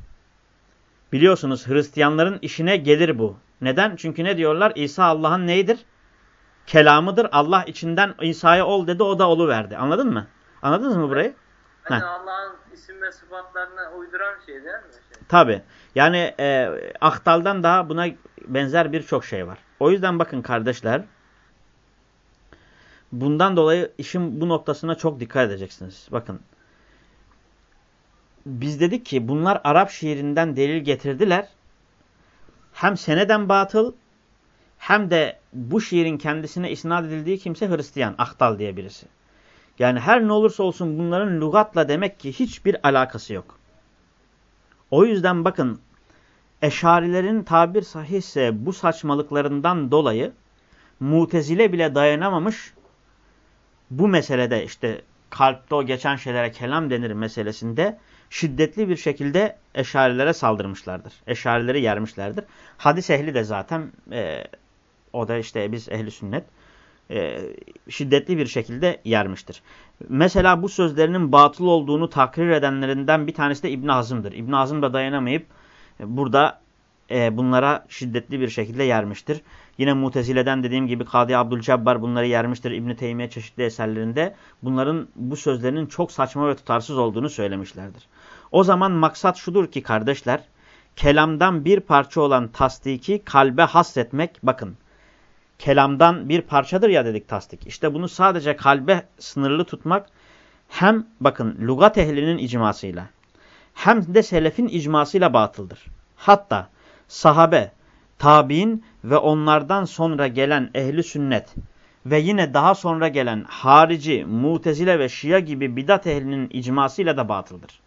Biliyorsunuz Hristiyanların işine gelir bu. Neden? Çünkü ne diyorlar? İsa Allah'ın neyidir? Kelamıdır. Allah içinden İsa'ya ol dedi o da olu verdi. Anladın mı? Anladınız mı burayı? Yani Allah'ın isim ve sıfatlarına uyduran şey değil mi? Şey? Tabi. Yani e, aktaldan daha buna benzer birçok şey var. O yüzden bakın kardeşler. Bundan dolayı işin bu noktasına çok dikkat edeceksiniz. Bakın biz dedik ki bunlar Arap şiirinden delil getirdiler. Hem seneden batıl hem de bu şiirin kendisine isnat edildiği kimse Hristiyan, Aktal diye birisi. Yani her ne olursa olsun bunların lügatla demek ki hiçbir alakası yok. O yüzden bakın eşarilerin tabir sahihse bu saçmalıklarından dolayı mutezile bile dayanamamış bu meselede işte kalpte o geçen şeylere kelam denir meselesinde şiddetli bir şekilde eşarilere saldırmışlardır. Eşarileri yermişlerdir. Hadis ehli de zaten e, o da işte biz ehli sünnet e, şiddetli bir şekilde yermiştir. Mesela bu sözlerinin batıl olduğunu takrir edenlerinden bir tanesi de İbn Hazım'dır. İbn Hazım da dayanamayıp e, burada e, bunlara şiddetli bir şekilde yermiştir. Yine Mutezile'den dediğim gibi Kadı Abdülcebbar bunları yermiştir. İbn Teymiye çeşitli eserlerinde bunların bu sözlerinin çok saçma ve tutarsız olduğunu söylemişlerdir. O zaman maksat şudur ki kardeşler, kelamdan bir parça olan tasdiki kalbe hasretmek, bakın, kelamdan bir parçadır ya dedik tasdik. İşte bunu sadece kalbe sınırlı tutmak, hem bakın lugat ehlinin icmasıyla, hem de selefin icmasıyla batıldır. Hatta sahabe, tabi'in ve onlardan sonra gelen ehli sünnet ve yine daha sonra gelen harici, mutezile ve şia gibi bidat ehlinin icmasıyla da batıldır.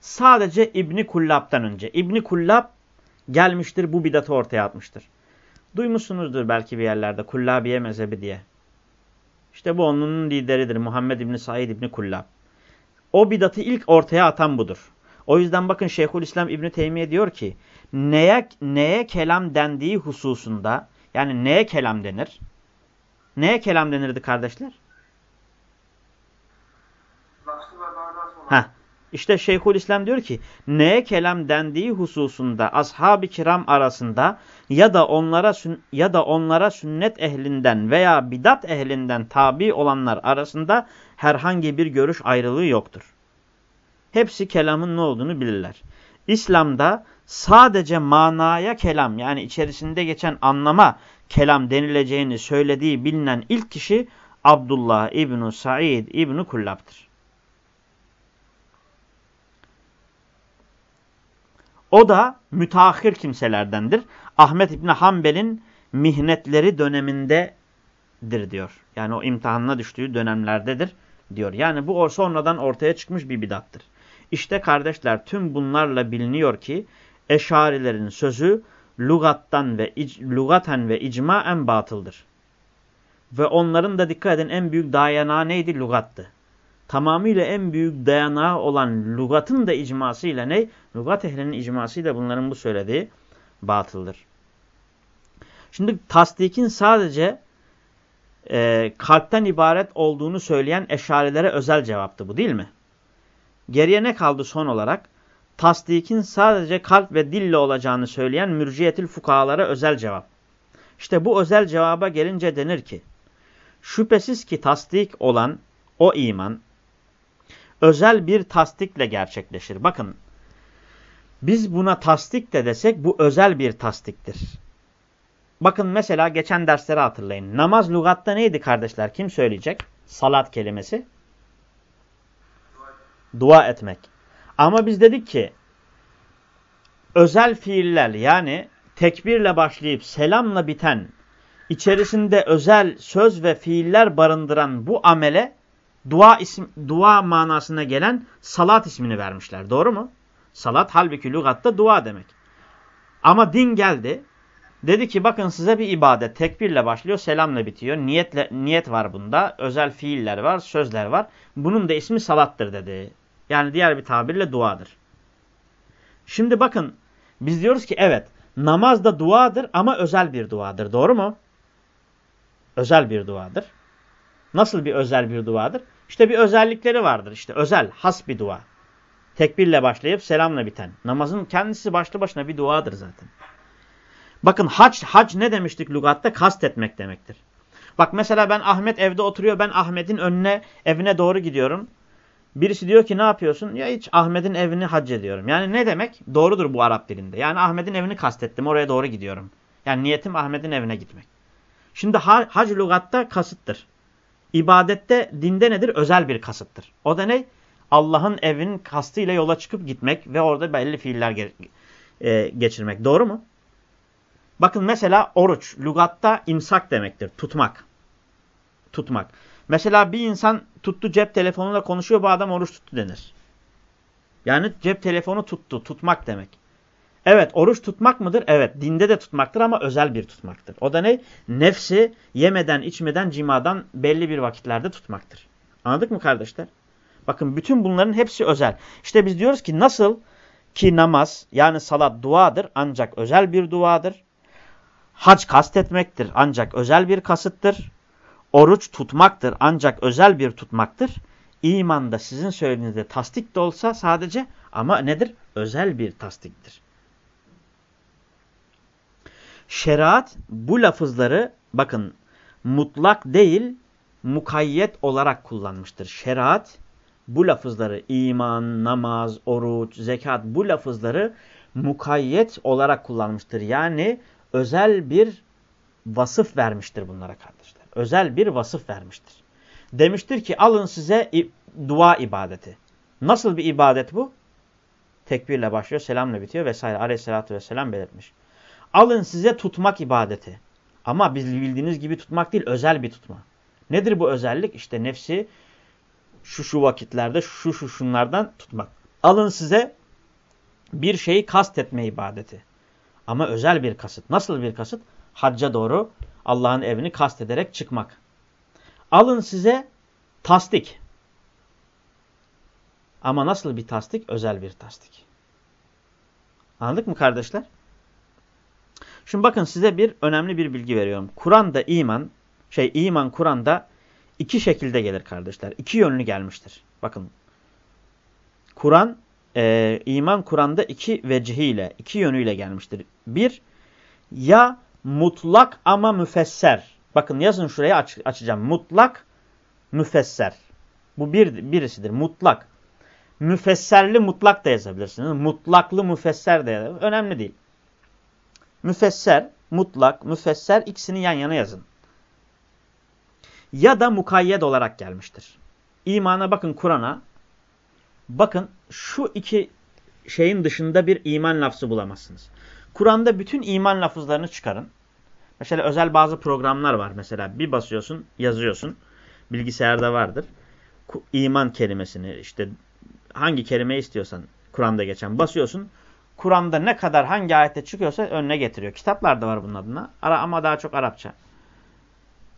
Sadece İbni Kullab'dan önce. İbni Kullab gelmiştir bu bidatı ortaya atmıştır. Duymuşsunuzdur belki bir yerlerde Kullabiye mezhebi diye. İşte bu onun lideridir Muhammed İbni Said İbni Kullab. O bidatı ilk ortaya atan budur. O yüzden bakın Şeyhülislam İbni Teymiye diyor ki neye, neye kelam dendiği hususunda yani neye kelam denir? Neye kelam denirdi kardeşler? Heh. İşte Şeyhülislam diyor ki neye kelam dendiği hususunda ashab-ı kiram arasında ya da onlara ya da onlara sünnet ehlinden veya bidat ehlinden tabi olanlar arasında herhangi bir görüş ayrılığı yoktur. Hepsi kelamın ne olduğunu bilirler. İslam'da sadece manaya kelam yani içerisinde geçen anlama kelam denileceğini söylediği bilinen ilk kişi Abdullah İbn Said İbn Kullab'dır. O da müteahhir kimselerdendir. Ahmet İbni Hanbel'in mihnetleri dönemindedir diyor. Yani o imtihanına düştüğü dönemlerdedir diyor. Yani bu sonradan ortaya çıkmış bir bidattır. İşte kardeşler tüm bunlarla biliniyor ki eşarilerin sözü lugattan ve lugaten ve icmaen batıldır. Ve onların da dikkat edin en büyük dayanağı neydi? Lugattı. Tamamıyla en büyük dayanağı olan lugatın da icmasıyla ne? Lugat ehlinin icmasıyla bunların bu söylediği batıldır. Şimdi tasdikin sadece e, kalpten ibaret olduğunu söyleyen eşarilere özel cevaptı bu değil mi? Geriye ne kaldı son olarak? tasdikin sadece kalp ve dille olacağını söyleyen mürciyetül fukahalara özel cevap. İşte bu özel cevaba gelince denir ki, şüphesiz ki tasdik olan o iman, özel bir tasdikle gerçekleşir. Bakın, biz buna tasdik de desek bu özel bir tasdiktir. Bakın mesela geçen dersleri hatırlayın. Namaz lugatta neydi kardeşler? Kim söyleyecek? Salat kelimesi. Dua etmek. Ama biz dedik ki özel fiiller yani tekbirle başlayıp selamla biten içerisinde özel söz ve fiiller barındıran bu amele dua isim dua manasına gelen salat ismini vermişler. Doğru mu? Salat halbuki lügatta dua demek. Ama din geldi. Dedi ki bakın size bir ibadet tekbirle başlıyor, selamla bitiyor. Niyetle niyet var bunda. Özel fiiller var, sözler var. Bunun da ismi salattır dedi. Yani diğer bir tabirle duadır. Şimdi bakın biz diyoruz ki evet namaz da duadır ama özel bir duadır. Doğru mu? Özel bir duadır. Nasıl bir özel bir duadır? İşte bir özellikleri vardır. İşte özel, has bir dua. Tekbirle başlayıp selamla biten. Namazın kendisi başlı başına bir duadır zaten. Bakın hac, hac ne demiştik lügatta? Kast etmek demektir. Bak mesela ben Ahmet evde oturuyor. Ben Ahmet'in önüne, evine doğru gidiyorum. Birisi diyor ki ne yapıyorsun? Ya hiç Ahmet'in evini hac ediyorum. Yani ne demek? Doğrudur bu Arap dilinde. Yani Ahmet'in evini kastettim. Oraya doğru gidiyorum. Yani niyetim Ahmet'in evine gitmek. Şimdi ha hac lügatta kasıttır. İbadette, dinde nedir? Özel bir kasıttır. O da ne? Allah'ın evinin kastıyla yola çıkıp gitmek ve orada belli fiiller ge e geçirmek. Doğru mu? Bakın mesela oruç, lügatta imsak demektir. Tutmak. Tutmak. Mesela bir insan tuttu cep telefonuyla konuşuyor bu adam oruç tuttu denir. Yani cep telefonu tuttu. Tutmak demek. Evet oruç tutmak mıdır? Evet dinde de tutmaktır ama özel bir tutmaktır. O da ne? Nefsi yemeden içmeden cimadan belli bir vakitlerde tutmaktır. Anladık mı kardeşler? Bakın bütün bunların hepsi özel. İşte biz diyoruz ki nasıl ki namaz yani salat duadır ancak özel bir duadır. Hac kastetmektir ancak özel bir kasıttır. Oruç tutmaktır ancak özel bir tutmaktır. İman da sizin söylediğinizde tasdik de olsa sadece ama nedir? Özel bir tasdiktir. Şeriat bu lafızları bakın mutlak değil mukayyet olarak kullanmıştır. Şeriat bu lafızları iman, namaz, oruç, zekat bu lafızları mukayyet olarak kullanmıştır. Yani özel bir vasıf vermiştir bunlara kardeşler. Özel bir vasıf vermiştir. Demiştir ki alın size dua ibadeti. Nasıl bir ibadet bu? Tekbirle başlıyor, selamla bitiyor vesaire. Aleyhissalatü vesselam belirtmiş. Alın size tutmak ibadeti. Ama biz bildiğiniz gibi tutmak değil, özel bir tutma. Nedir bu özellik? İşte nefsi şu şu vakitlerde şu şu şunlardan tutmak. Alın size bir şeyi kastetme ibadeti. Ama özel bir kasıt. Nasıl bir kasıt? Hacca doğru Allah'ın evini kastederek çıkmak. Alın size tasdik. Ama nasıl bir tasdik? Özel bir tasdik. Anladık mı kardeşler? Şimdi bakın size bir önemli bir bilgi veriyorum. Kur'an'da iman, şey iman Kur'an'da iki şekilde gelir kardeşler. İki yönlü gelmiştir. Bakın. Kur'an, e, iman Kur'an'da iki vecihiyle, iki yönüyle gelmiştir. Bir, ya mutlak ama müfesser. Bakın yazın şuraya aç, açacağım. Mutlak, müfesser. Bu bir, birisidir. Mutlak. Müfesserli mutlak da yazabilirsiniz. Mutlaklı müfesser de yazabilirsiniz. Önemli değil. Müfesser, mutlak, müfesser ikisini yan yana yazın. Ya da mukayyed olarak gelmiştir. İmana bakın Kur'an'a. Bakın şu iki şeyin dışında bir iman lafzı bulamazsınız. Kur'an'da bütün iman lafızlarını çıkarın. Mesela özel bazı programlar var. Mesela bir basıyorsun, yazıyorsun. Bilgisayarda vardır. İman kelimesini işte hangi kelime istiyorsan Kur'an'da geçen basıyorsun. Kur'an'da ne kadar hangi ayette çıkıyorsa önüne getiriyor. Kitaplarda var bunun adına ama daha çok Arapça.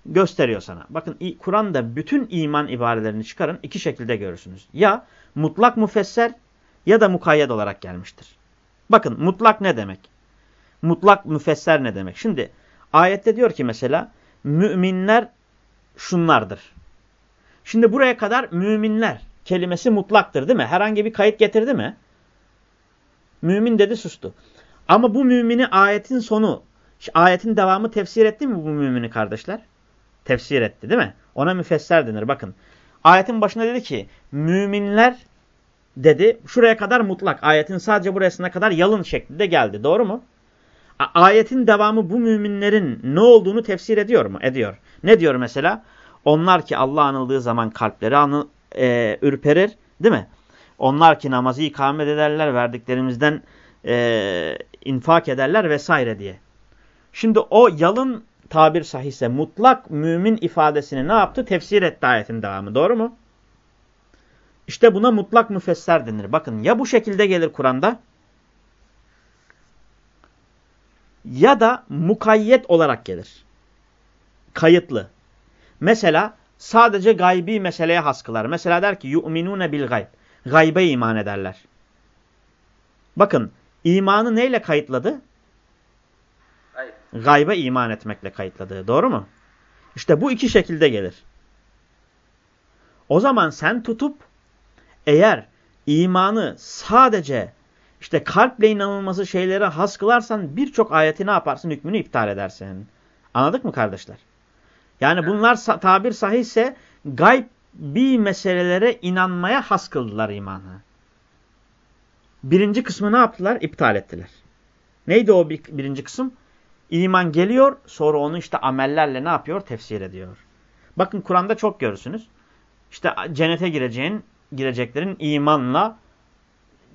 Gösteriyor sana. Bakın Kur'an'da bütün iman ibarelerini çıkarın iki şekilde görürsünüz. Ya mutlak müfesser ya da mukayyet olarak gelmiştir. Bakın mutlak ne demek? Mutlak müfesser ne demek? Şimdi ayette diyor ki mesela müminler şunlardır. Şimdi buraya kadar müminler kelimesi mutlaktır değil mi? Herhangi bir kayıt getirdi mi? Mümin dedi sustu. Ama bu mümini ayetin sonu, ayetin devamı tefsir etti mi bu mümini kardeşler? Tefsir etti değil mi? Ona müfesser denir bakın. Ayetin başında dedi ki müminler dedi şuraya kadar mutlak. Ayetin sadece burasına kadar yalın şeklinde geldi. Doğru mu? Ayetin devamı bu müminlerin ne olduğunu tefsir ediyor mu? Ediyor. Ne diyor mesela? Onlar ki Allah anıldığı zaman kalpleri anı, e, ürperir değil mi? Onlar ki namazı ikamet ederler, verdiklerimizden e, infak ederler vesaire diye. Şimdi o yalın tabir sahihse mutlak mümin ifadesini ne yaptı? Tefsir etti ayetin devamı. Doğru mu? İşte buna mutlak müfesser denir. Bakın ya bu şekilde gelir Kur'an'da ya da mukayyet olarak gelir. Kayıtlı. Mesela sadece gaybi meseleye has kılar. Mesela der ki yu'minune bil gayb. Gaybe iman ederler. Bakın imanı neyle kayıtladı? Hayır. Gaybe iman etmekle kayıtladığı. Doğru mu? İşte bu iki şekilde gelir. O zaman sen tutup eğer imanı sadece işte kalple inanılması şeylere has kılarsan birçok ayeti ne yaparsın? Hükmünü iptal edersin. Anladık mı kardeşler? Yani bunlar tabir sahihse gaybi meselelere inanmaya has kıldılar imanı. Birinci kısmı ne yaptılar? İptal ettiler. Neydi o bir, birinci kısım? İman geliyor sonra onu işte amellerle ne yapıyor? Tefsir ediyor. Bakın Kur'an'da çok görürsünüz. İşte cennete gireceğin, gireceklerin imanla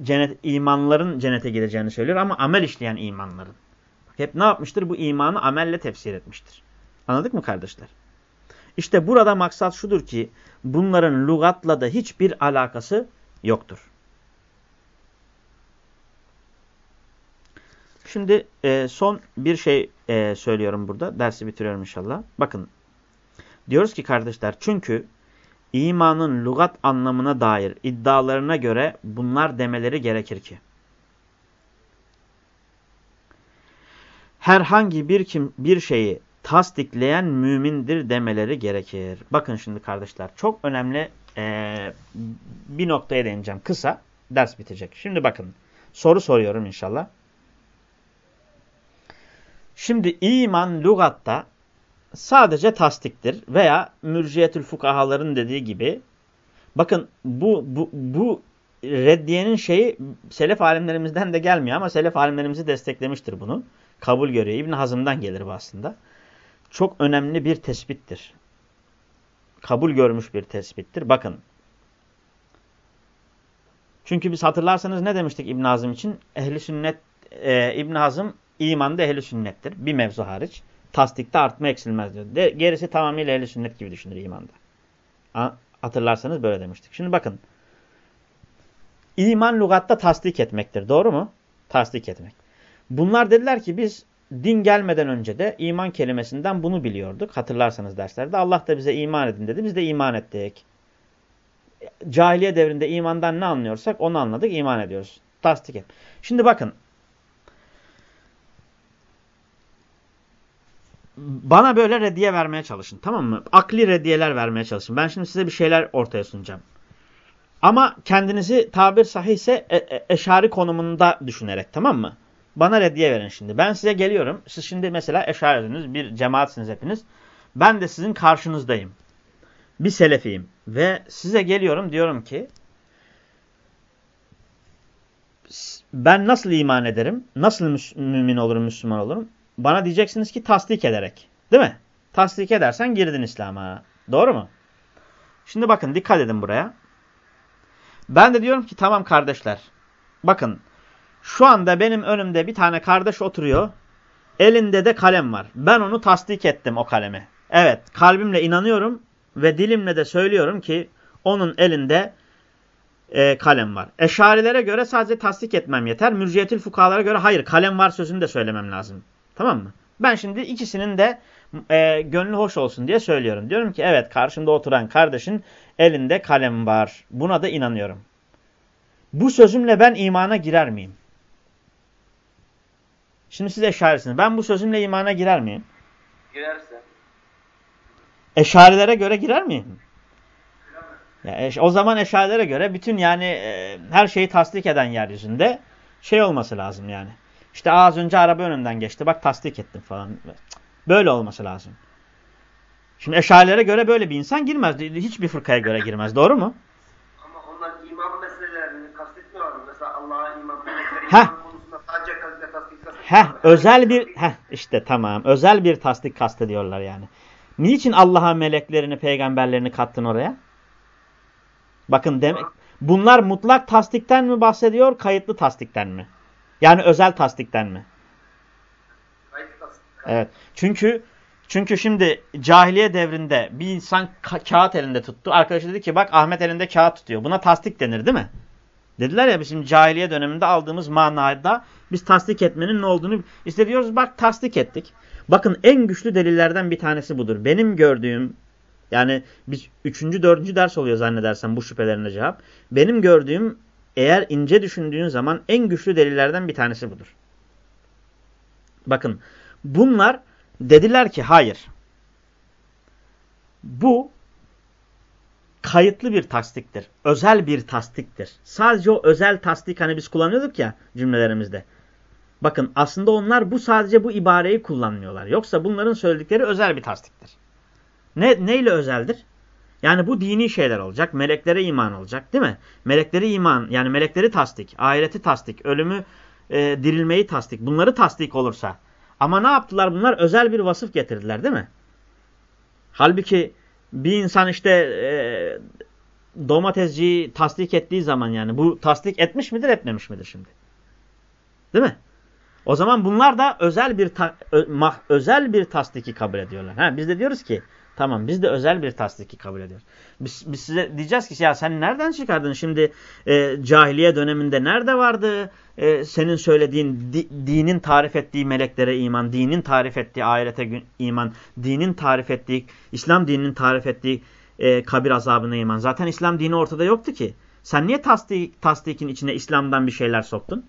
cennet, imanların cennete gireceğini söylüyor ama amel işleyen imanların. Hep ne yapmıştır? Bu imanı amelle tefsir etmiştir. Anladık mı kardeşler? İşte burada maksat şudur ki bunların lugatla da hiçbir alakası yoktur. Şimdi e, son bir şey e, söylüyorum burada. Dersi bitiriyorum inşallah. Bakın diyoruz ki kardeşler çünkü imanın lugat anlamına dair iddialarına göre bunlar demeleri gerekir ki. Herhangi bir kim bir şeyi tasdikleyen mümindir demeleri gerekir. Bakın şimdi kardeşler çok önemli e, bir noktaya değineceğim. Kısa ders bitecek. Şimdi bakın soru soruyorum inşallah. Şimdi iman lugatta sadece tasdiktir veya mürciyetül fukahaların dediği gibi bakın bu, bu, bu reddiyenin şeyi selef alimlerimizden de gelmiyor ama selef alimlerimizi desteklemiştir bunu. Kabul görüyor. İbn Hazım'dan gelir bu aslında çok önemli bir tespittir. Kabul görmüş bir tespittir. Bakın. Çünkü biz hatırlarsanız ne demiştik İbn Hazım için? Ehli sünnet e, İbn Hazım imanda ehli sünnettir. Bir mevzu hariç. Tasdikte artma eksilmez diyor. De, gerisi tamamıyla ehli sünnet gibi düşünür imanda. Ha, hatırlarsanız böyle demiştik. Şimdi bakın. İman lugatta tasdik etmektir. Doğru mu? Tasdik etmek. Bunlar dediler ki biz din gelmeden önce de iman kelimesinden bunu biliyorduk. Hatırlarsanız derslerde. Allah da bize iman edin dedi. Biz de iman ettik. Cahiliye devrinde imandan ne anlıyorsak onu anladık. iman ediyoruz. Tasdik et. Şimdi bakın. Bana böyle reddiye vermeye çalışın. Tamam mı? Akli reddiyeler vermeye çalışın. Ben şimdi size bir şeyler ortaya sunacağım. Ama kendinizi tabir sahihse e e eşari konumunda düşünerek tamam mı? Bana reddiye verin şimdi. Ben size geliyorum. Siz şimdi mesela eşarediniz, bir cemaatsiniz hepiniz. Ben de sizin karşınızdayım. Bir selefiyim. Ve size geliyorum diyorum ki ben nasıl iman ederim? Nasıl mümin olurum, Müslüman olurum? Bana diyeceksiniz ki tasdik ederek. Değil mi? Tasdik edersen girdin İslam'a. Doğru mu? Şimdi bakın dikkat edin buraya. Ben de diyorum ki tamam kardeşler. Bakın şu anda benim önümde bir tane kardeş oturuyor. Elinde de kalem var. Ben onu tasdik ettim o kalemi. Evet kalbimle inanıyorum ve dilimle de söylüyorum ki onun elinde e, kalem var. Eşarilere göre sadece tasdik etmem yeter. Mürciyetül fukalara göre hayır kalem var sözünü de söylemem lazım. Tamam mı? Ben şimdi ikisinin de e, gönlü hoş olsun diye söylüyorum. Diyorum ki evet karşımda oturan kardeşin elinde kalem var. Buna da inanıyorum. Bu sözümle ben imana girer miyim? Şimdi siz eşarisiniz. Ben bu sözümle imana girer miyim? Girersin. Eşarilere göre girer miyim? Ya o zaman eşarilere göre bütün yani e, her şeyi tasdik eden yeryüzünde şey olması lazım yani. İşte az önce araba önünden geçti bak tasdik ettim falan. Böyle olması lazım. Şimdi eşarilere göre böyle bir insan girmez. Hiçbir fırkaya göre girmez. Doğru mu? Ama onlar iman meselelerini kastetmiyorlar? Mesela Allah'a iman, meleklere Heh. iman konusunda sadece kalite tasdik kastetmiyorlar. Heh, özel bir heh, işte tamam. Özel bir tasdik kastediyorlar yani. Niçin Allah'a meleklerini, peygamberlerini kattın oraya? Bakın demek bunlar mutlak tasdikten mi bahsediyor, kayıtlı tasdikten mi? Yani özel tasdikten mi? Evet. Çünkü çünkü şimdi cahiliye devrinde bir insan ka kağıt elinde tuttu. Arkadaşı dedi ki bak Ahmet elinde kağıt tutuyor. Buna tasdik denir değil mi? Dediler ya bizim cahiliye döneminde aldığımız manada biz tasdik etmenin ne olduğunu istediyoruz. Bak tasdik ettik. Bakın en güçlü delillerden bir tanesi budur. Benim gördüğüm yani biz üçüncü, dördüncü ders oluyor zannedersem bu şüphelerine cevap. Benim gördüğüm eğer ince düşündüğün zaman en güçlü delillerden bir tanesi budur. Bakın bunlar dediler ki hayır. Bu kayıtlı bir tasdiktir. Özel bir tasdiktir. Sadece o özel tasdik hani biz kullanıyorduk ya cümlelerimizde. Bakın aslında onlar bu sadece bu ibareyi kullanmıyorlar. Yoksa bunların söyledikleri özel bir tasdiktir. Ne, neyle özeldir? Yani bu dini şeyler olacak. Meleklere iman olacak değil mi? Melekleri iman yani melekleri tasdik, ahireti tasdik, ölümü e, dirilmeyi tasdik. Bunları tasdik olursa. Ama ne yaptılar bunlar? Özel bir vasıf getirdiler değil mi? Halbuki bir insan işte e, domatesciyi tasdik ettiği zaman yani bu tasdik etmiş midir etmemiş midir şimdi? Değil mi? O zaman bunlar da özel bir ta, ö, mah, özel bir tasdiki kabul ediyorlar. Ha, biz de diyoruz ki tamam biz de özel bir tasdiki kabul ediyoruz. Biz, biz size diyeceğiz ki ya sen nereden çıkardın şimdi e, cahiliye döneminde nerede vardı e, senin söylediğin di, dinin tarif ettiği meleklere iman, dinin tarif ettiği ahirete iman, dinin tarif ettiği İslam dininin tarif ettiği e, kabir azabına iman. Zaten İslam dini ortada yoktu ki. Sen niye tasdik, tasdikin içine İslam'dan bir şeyler soktun?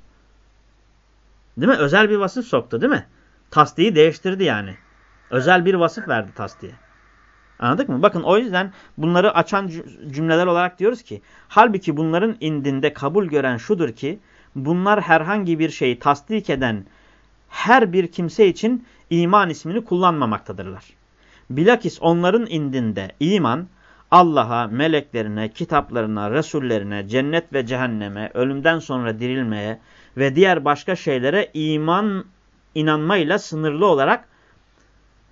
Değil mi? Özel bir vasıf soktu değil mi? Tasdiği değiştirdi yani. Özel bir vasıf verdi tasdiğe. Anladık mı? Bakın o yüzden bunları açan cümleler olarak diyoruz ki halbuki bunların indinde kabul gören şudur ki bunlar herhangi bir şeyi tasdik eden her bir kimse için iman ismini kullanmamaktadırlar. Bilakis onların indinde iman Allah'a, meleklerine, kitaplarına, resullerine, cennet ve cehenneme, ölümden sonra dirilmeye ve diğer başka şeylere iman inanmayla sınırlı olarak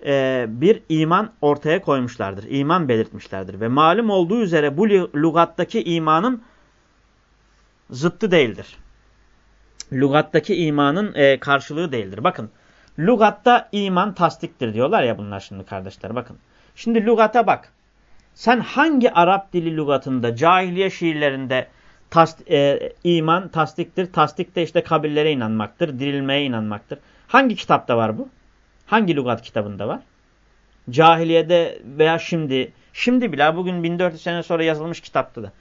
e, bir iman ortaya koymuşlardır. İman belirtmişlerdir. Ve malum olduğu üzere bu lugattaki imanın zıttı değildir. Lugattaki imanın e, karşılığı değildir. Bakın lugatta iman tasdiktir diyorlar ya bunlar şimdi kardeşler bakın. Şimdi lugata bak. Sen hangi Arap dili lugatında, cahiliye şiirlerinde tas, e, iman tasdiktir. Tasdik de işte kabirlere inanmaktır, dirilmeye inanmaktır. Hangi kitapta var bu? Hangi lugat kitabında var? Cahiliyede veya şimdi, şimdi bile bugün 1400 sene sonra yazılmış kitapta da.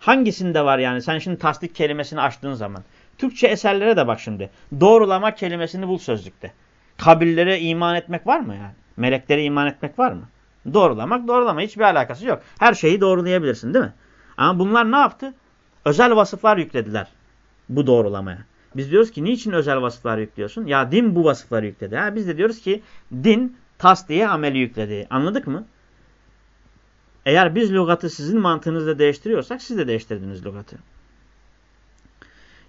Hangisinde var yani? Sen şimdi tasdik kelimesini açtığın zaman. Türkçe eserlere de bak şimdi. Doğrulama kelimesini bul sözlükte. Kabirlere iman etmek var mı yani? Meleklere iman etmek var mı? Doğrulamak, doğrulama hiçbir alakası yok. Her şeyi doğrulayabilirsin değil mi? Ama bunlar ne yaptı? Özel vasıflar yüklediler bu doğrulamaya. Biz diyoruz ki niçin özel vasıflar yüklüyorsun? Ya din bu vasıfları yükledi. Ha, biz de diyoruz ki din tasdiye ameli yükledi. Anladık mı? Eğer biz lügatı sizin mantığınızla değiştiriyorsak siz de değiştirdiniz lügatı.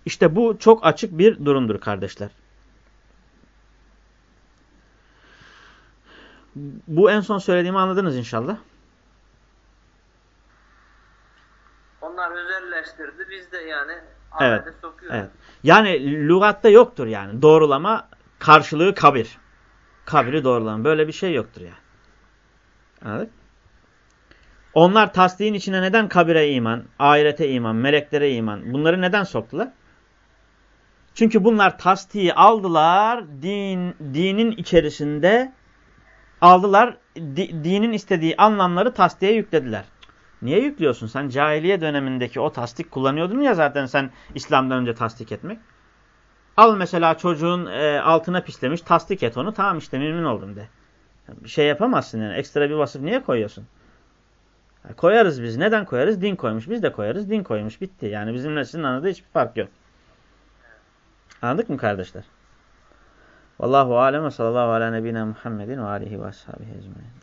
İşte bu çok açık bir durumdur kardeşler. Bu en son söylediğimi anladınız inşallah. Onlar özelleştirdi. Biz de yani evet. sokuyoruz. Evet. Yani lügatta yoktur yani. Doğrulama karşılığı kabir. Kabiri doğrulama. Böyle bir şey yoktur yani. Anladık? Onlar tasdiğin içine neden kabire iman, ahirete iman, meleklere iman bunları neden soktular? Çünkü bunlar tasdiği aldılar, din, dinin içerisinde aldılar, di, dinin istediği anlamları tasdiğe yüklediler. Niye yüklüyorsun? Sen cahiliye dönemindeki o tasdik kullanıyordun ya zaten sen İslam'dan önce tasdik etmek. Al mesela çocuğun e, altına pislemiş, tasdik et onu. Tamam işte memnun oldum de. Bir şey yapamazsın yani. Ekstra bir vasıf niye koyuyorsun? Ya koyarız biz. Neden koyarız? Din koymuş. Biz de koyarız. Din koymuş. Bitti. Yani bizimle sizin anladığı hiçbir fark yok. Anladık mı kardeşler? Vallahu alem ve sallallahu ala nebine Muhammedin ve alihi ve ashabihi ecmaîn.